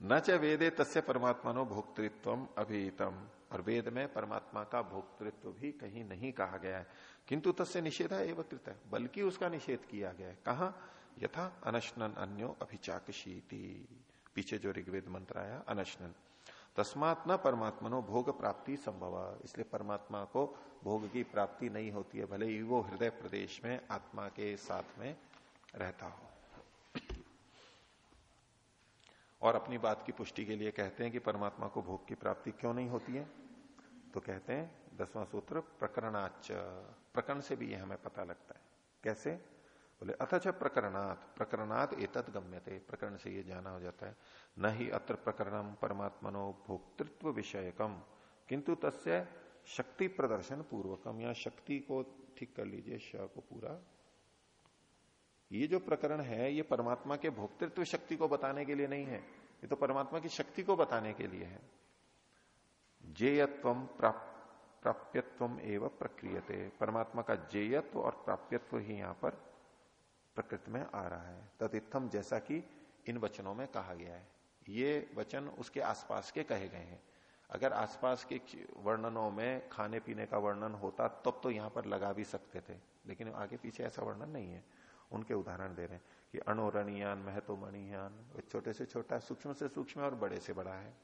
न च वेदे तस्य परमात्मा नो भोक्तृत्व अभितम, और वेद में परमात्मा का भोक्तृत्व भी कहीं नहीं कहा गया है। किंतु तस्य निषेधा एवं कृत है, बल्कि उसका निषेध किया गया है। कहा? यथा अनशनन अन्यो अभिचाकशीति। पीछे जो ऋग्वेद मंत्र आया, अनशनन। तस्मात न परमात्मा भोग प्राप्ति संभव। इसलिए परमात्मा को भोग की प्राप्ति नहीं होती है, भले ही वो हृदय प्रदेश में, आत्मा के साथ में रहता हो। और अपनी बात की पुष्टि के लिए कहते हैं कि परमात्मा को भोग की प्राप्ति क्यों नहीं होती है? तो कहते हैं, दसवां सूत्र प्रकरणाच प्रकरण से भी यह हमें पता लगता है। कैसे? बोले अथच प्रकरणात् प्रकरणात् एतद गम्यते, प्रकरण से ये जाना हो जाता है। न ही अत्र प्रकरणम परमात्मनो भोक्तृत्व विषयकम किंतु तस्य शक्ति प्रदर्शन पूर्वकम या शक्ति को ठीक कर लीजिए, श को पूरा। ये जो प्रकरण है, ये परमात्मा के भोक्तृत्व शक्ति को बताने के लिए नहीं है। ये तो परमात्मा की शक्ति को बताने के लिए है। जेयत्व प्राप्यत्व एवं प्रक्रियते। परमात्मा का जेयत्व और प्राप्यत्व ही यहाँ पर प्रकृति में आ रहा है। तथितम जैसा कि इन वचनों में कहा गया है। ये वचन उसके आसपास के कहे गए हैं। अगर आसपास के वर्णनों में खाने पीने का वर्णन होता, तब तो यहाँ पर लगा भी सकते थे। लेकिन आगे पीछे ऐसा वर्णन नहीं है। उनके उदाहरण दे रहे हैं कि अणोरणियान महतो मणियान छोटे से छोटा, सूक्ष्म से सूक्ष्म और बड़े से बड़ा है।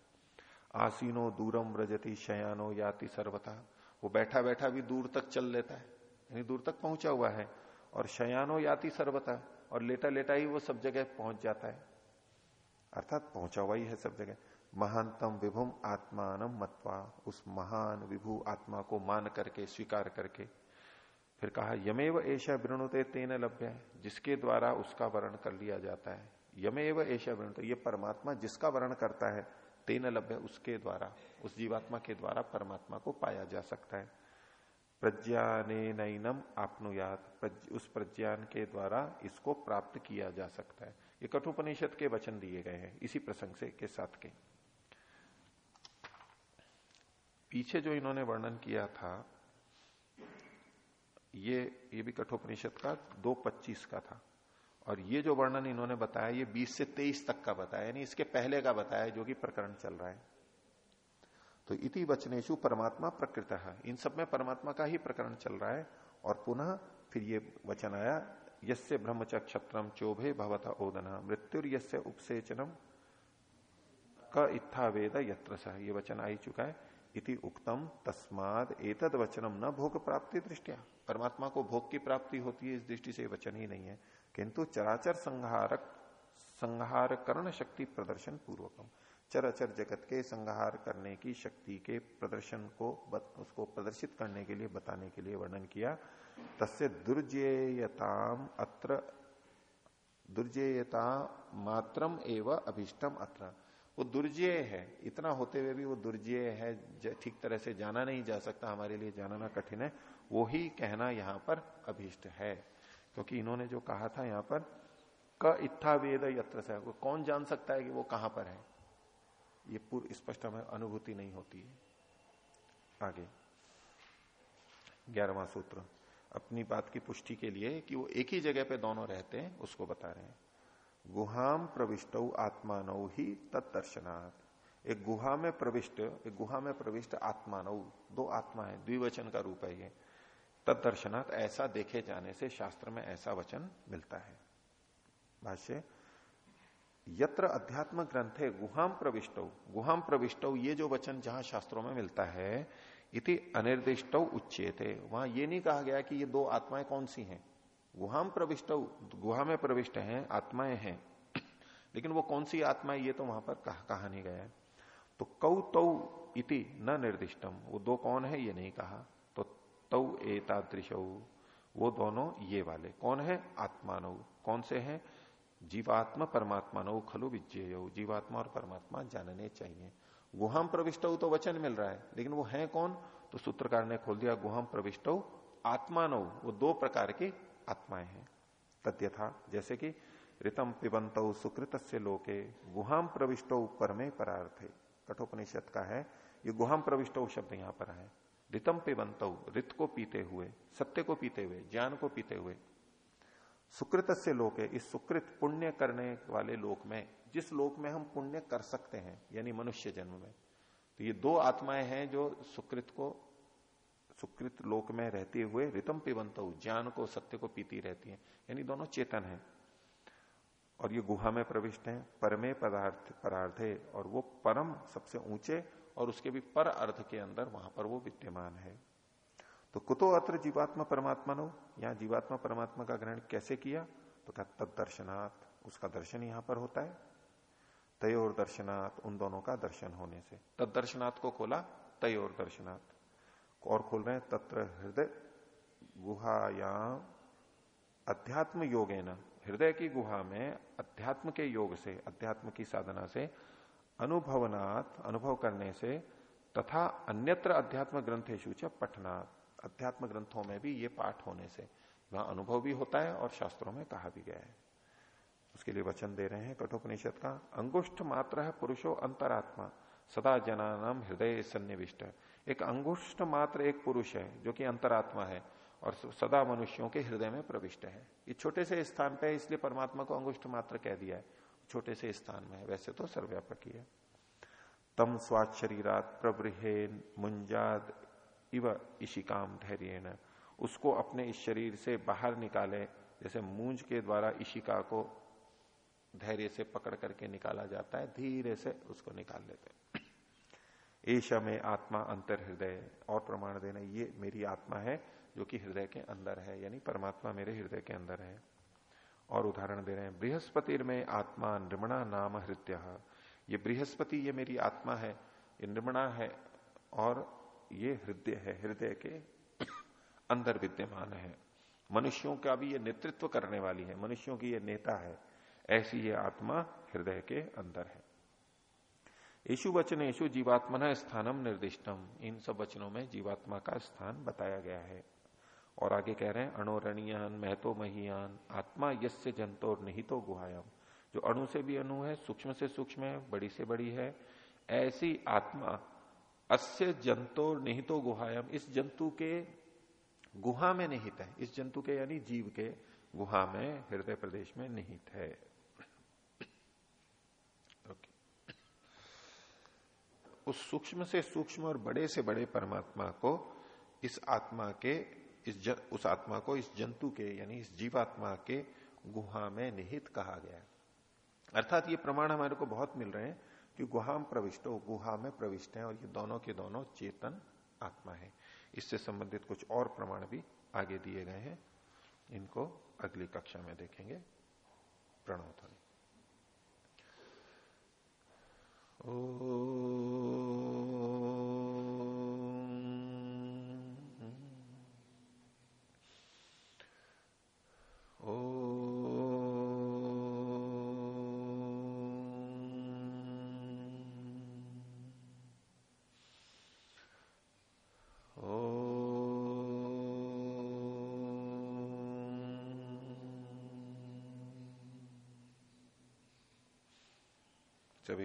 आसीनो दूरम व्रजति शयानो याति सर्वथा। वो बैठा बैठा भी दूर तक चल लेता है। यानी दूर तक पहुँचा हुआ है। और शयानो याति सर्वता, और लेटा लेटा ही वो सब जगह पहुँच जाता है। अर्थात पहुँचा हुआ ही है सब जगह। महानतम विभुम आत्मान मत्वा, उस महान विभु आत्मा को मान करके, स्वीकार करके। फिर कहा, यमेव ऐशा वृणुते तेन लभ्य, जिसके द्वारा उसका वर्ण कर लिया जाता है। यमेव ऐशा वृणुते, ये परमात्मा जिसका वर्ण करता है, तेन लभ्य उसके द्वारा, उस जीवात्मा के द्वारा परमात्मा को पाया जा सकता है। प्रज्ञाने नैनम आपनुयात उस प्रज्ञान के द्वारा इसको प्राप्त किया जा सकता है। ये कठोपनिषद के वचन दिए गए हैं, इसी प्रसंग से, के साथ के। पीछे जो इन्होंने वर्णन किया था, ये ये भी कठोपनिषद का, दो पच्चीस का था। और ये जो वर्णन इन्होंने बताया, ये बीस से तेईस तक का बताया, यानी इसके पहले का बताया, जो कि प्रकरण चल रहा है। तो इति वचनेशु परमात्मा प्रकृत। इन सब में परमात्मा का ही प्रकरण चल रहा है और पुनः फिर ये वचन आया, यस्य ब्रह्मच क्षत्रम चोभे भवता ओदना मृत्यु उपसेचनम क इत्था वेद यत्र ये वचन आ चुका है। इति उक्तम तस्माद एतद वचनम न भोग प्राप्ति दृष्टिया। परमात्मा को भोग की प्राप्ति होती है, इस दृष्टि से वचन ही नहीं है। किंतु चराचर संहारक संहार करण शक्ति प्रदर्शन पूर्वकम। चराचर जगत के संहार करने की शक्ति के प्रदर्शन को उसको प्रदर्शित करने के लिए, बताने के लिए वर्णन किया। तस्य दुर्जेयताम अत्र, दुर्जेयता मात्रम एवं अभिष्टम अत्र। वो दुर्जय है। इतना होते हुए भी वो दुर्जय है ठीक तरह से जाना नहीं जा सकता, हमारे लिए जानना कठिन है। वो ही कहना यहाँ पर अभिष्ट है। क्योंकि इन्होंने जो कहा था यहाँ पर, क इत्था वेद यत्र से कौन जान सकता है कि वो कहाँ पर है? ये पूर्व स्पष्ट हमें अनुभूति नहीं होती है। आगे। ग्यारहवा सूत्र। अपनी बात की पुष्टि के लिए कि वो एक ही जगह पे दोनों रहते हैं, उसको बता रहे हैं। गुहाम प्रविष्ट आत्मानव ही तत्दर्शनाथ एक गुहा में प्रविष्ट, एक गुहा में प्रविष्ट आत्मानव दो आत्मा है, द्विवचन का रूप है ये। तत्दर्शनाथ ऐसा देखे जाने से शास्त्र में ऐसा वचन मिलता है। भाष्य यत्र अध्यात्म ग्रंथे गुहाम प्रविष्ट। गुहाम प्रविष्ट ये जो वचन जहाँ शास्त्रों में मिलता है इति अनिर्दिष्ट उच्चेते वहाँ ये नहीं कहा गया कि ये दो आत्माएँ कौन सी हैं। गुहाम प्रविष्ट गुहा में प्रविष्ट हैं आत्माएँ हैं। लेकिन वो कौन सी आत्माएँ ये तो वहाँ पर कहा, कहा नहीं गया है। तो कौ तौ इति न निर्दिष्टम। वो दो कौन है ये नहीं कहा। तो तौ एतादृश वो दोनों ये वाले। कौन है? आत्मानव कौन से हैं? जीवात्मा परमात्मा नो खलु विज्ञेय, जीवात्मा और परमात्मा जानने चाहिए। गुहाम प्रविष्ट तो वचन मिल रहा है, लेकिन वो है कौन? तो सूत्रकार ने खोल दिया गुहाम प्रविष्ट आत्मानो वो दो प्रकार की आत्माएँ हैं। तथ्यथा, जैसे कि, ऋतम पिबंत सुकृत से लोके गुहाम प्रविष्टो परमे परार्थे। कठोपनिषद का है, ये गुहाम प्रविष्ट शब्द यहाँ पर है। ऋतम पिबंत रित को पीते हुए, सत्य को पीते हुए, ज्ञान को पीते हुए सुकृत से लोक है, इस सुकृत पुण्य करने वाले लोक में, जिस लोक में हम पुण्य कर सकते हैं, यानी मनुष्य जन्म में तो ये दो आत्माएँ हैं जो सुकृत को, सुकृत लोक में रहते हुए रितम पिबंत, ज्ञान को, सत्य को पीती रहती हैं, यानी दोनों चेतन हैं। और ये गुहा में प्रविष्ट हैं, परमे पदार्थ, परार्थ, और वो परम सबसे ऊँचे, और उसके भी पर अर्थ के अंदर वहाँ पर वो विद्यमान है। तो कुतो अत्र जीवात्मा परमात्मा नो यहाँ जीवात्मा परमात्मा का ग्रहण कैसे किया? तो क्या तद उसका दर्शन यहाँ पर होता है। तय और दर्शनात्, उन दोनों का दर्शन होने से। तद को खोला तय और दर्शनात्। और खोल रहे हैं, तत्र हृदय गुहायाम अध्यात्म योगे न हृदय की गुहा में अध्यात्म के योग से, अध्यात्म की साधना से अनुभवनात्, अनुभव करने से तथा अन्यत्र अध्यात्म ग्रंथेशु पठनात्। अध्यात्म ग्रंथों में भी ये पाठ होने से वहाँ अनुभव भी होता है और शास्त्रों में कहा भी गया है। उसके लिए वचन दे रहे हैं कठोपनिषद का, अंगुष्ठ मात्र पुरुषो अंतरात्मा, सदा जनानाम हृदय सन्निविष्ट। एक अंगुष्ठ मात्र एक पुरुष है जो कि अंतरात्मा है और सदा मनुष्यों के हृदय में प्रविष्ट है। ये छोटे से स्थान पे इसलिए परमात्मा को अंगुष्ठ मात्र कह दिया है। छोटे से स्थान में है, वैसे तो सर्वव्यापक ही है। तम स्वाच शरीरात प्रवृहेन मुंजाद इव इशिकाम धैर्य उसको अपने इस शरीर से बाहर निकाले, जैसे मूंज के द्वारा इशिका को धैर्य से पकड़ करके निकाला जाता है, धीरे से उसको निकाल लेते ऐशा में आत्मा अंतर हृदय, और प्रमाण देना, ये मेरी आत्मा है, जो कि हृदय के अंदर है, यानी परमात्मा मेरे हृदय के अंदर है। और उदाहरण दे रहे हैं बृहस्पति में आत्मा नृमणा नाम हृदय ये बृहस्पति, ये मेरी आत्मा है, ये नृमणा है, और ये हृदय है, हृदय के अंदर विद्यमान है। मनुष्यों का भी ये नेतृत्व करने वाली है, मनुष्यों की ये नेता है, ऐसी ये आत्मा हृदय के अंदर है। यशु वचनेशु जीवात्मना स्थानम निर्दिष्टम। इन सब वचनों में जीवात्मा का स्थान बताया गया है। और आगे कह रहे हैं, अणोरणीयान महतो महियान आत्मा यस्य जंतोर निहितो गुहायम। जो अणु से भी अणु है, सूक्ष्म से सूक्ष्म है, बड़ी से बड़ी है, ऐसी आत्मा अस्य जंतो निहितो गुहायाम। इस जंतु के गुहा में निहित है। इस जंतु के यानी जीव के गुहा में हृदय प्रदेश में निहित है। उस सूक्ष्म से सूक्ष्म और बड़े से बड़े परमात्मा को इस आत्मा के इस जन, उस आत्मा को इस जंतु के यानी इस जीवात्मा के गुहा में निहित कहा गया है। अर्थात ये प्रमाण हमारे को बहुत मिल रहे हैं। कि गुहा में प्रविष्ट हो, गुहा में प्रविष्ट है और ये दोनों के दोनों चेतन आत्मा है। इससे संबंधित कुछ और प्रमाण भी आगे दिए गए हैं। इनको अगली कक्षा में देखेंगे। प्रणोधन सभी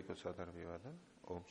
को सदर विवादन ओम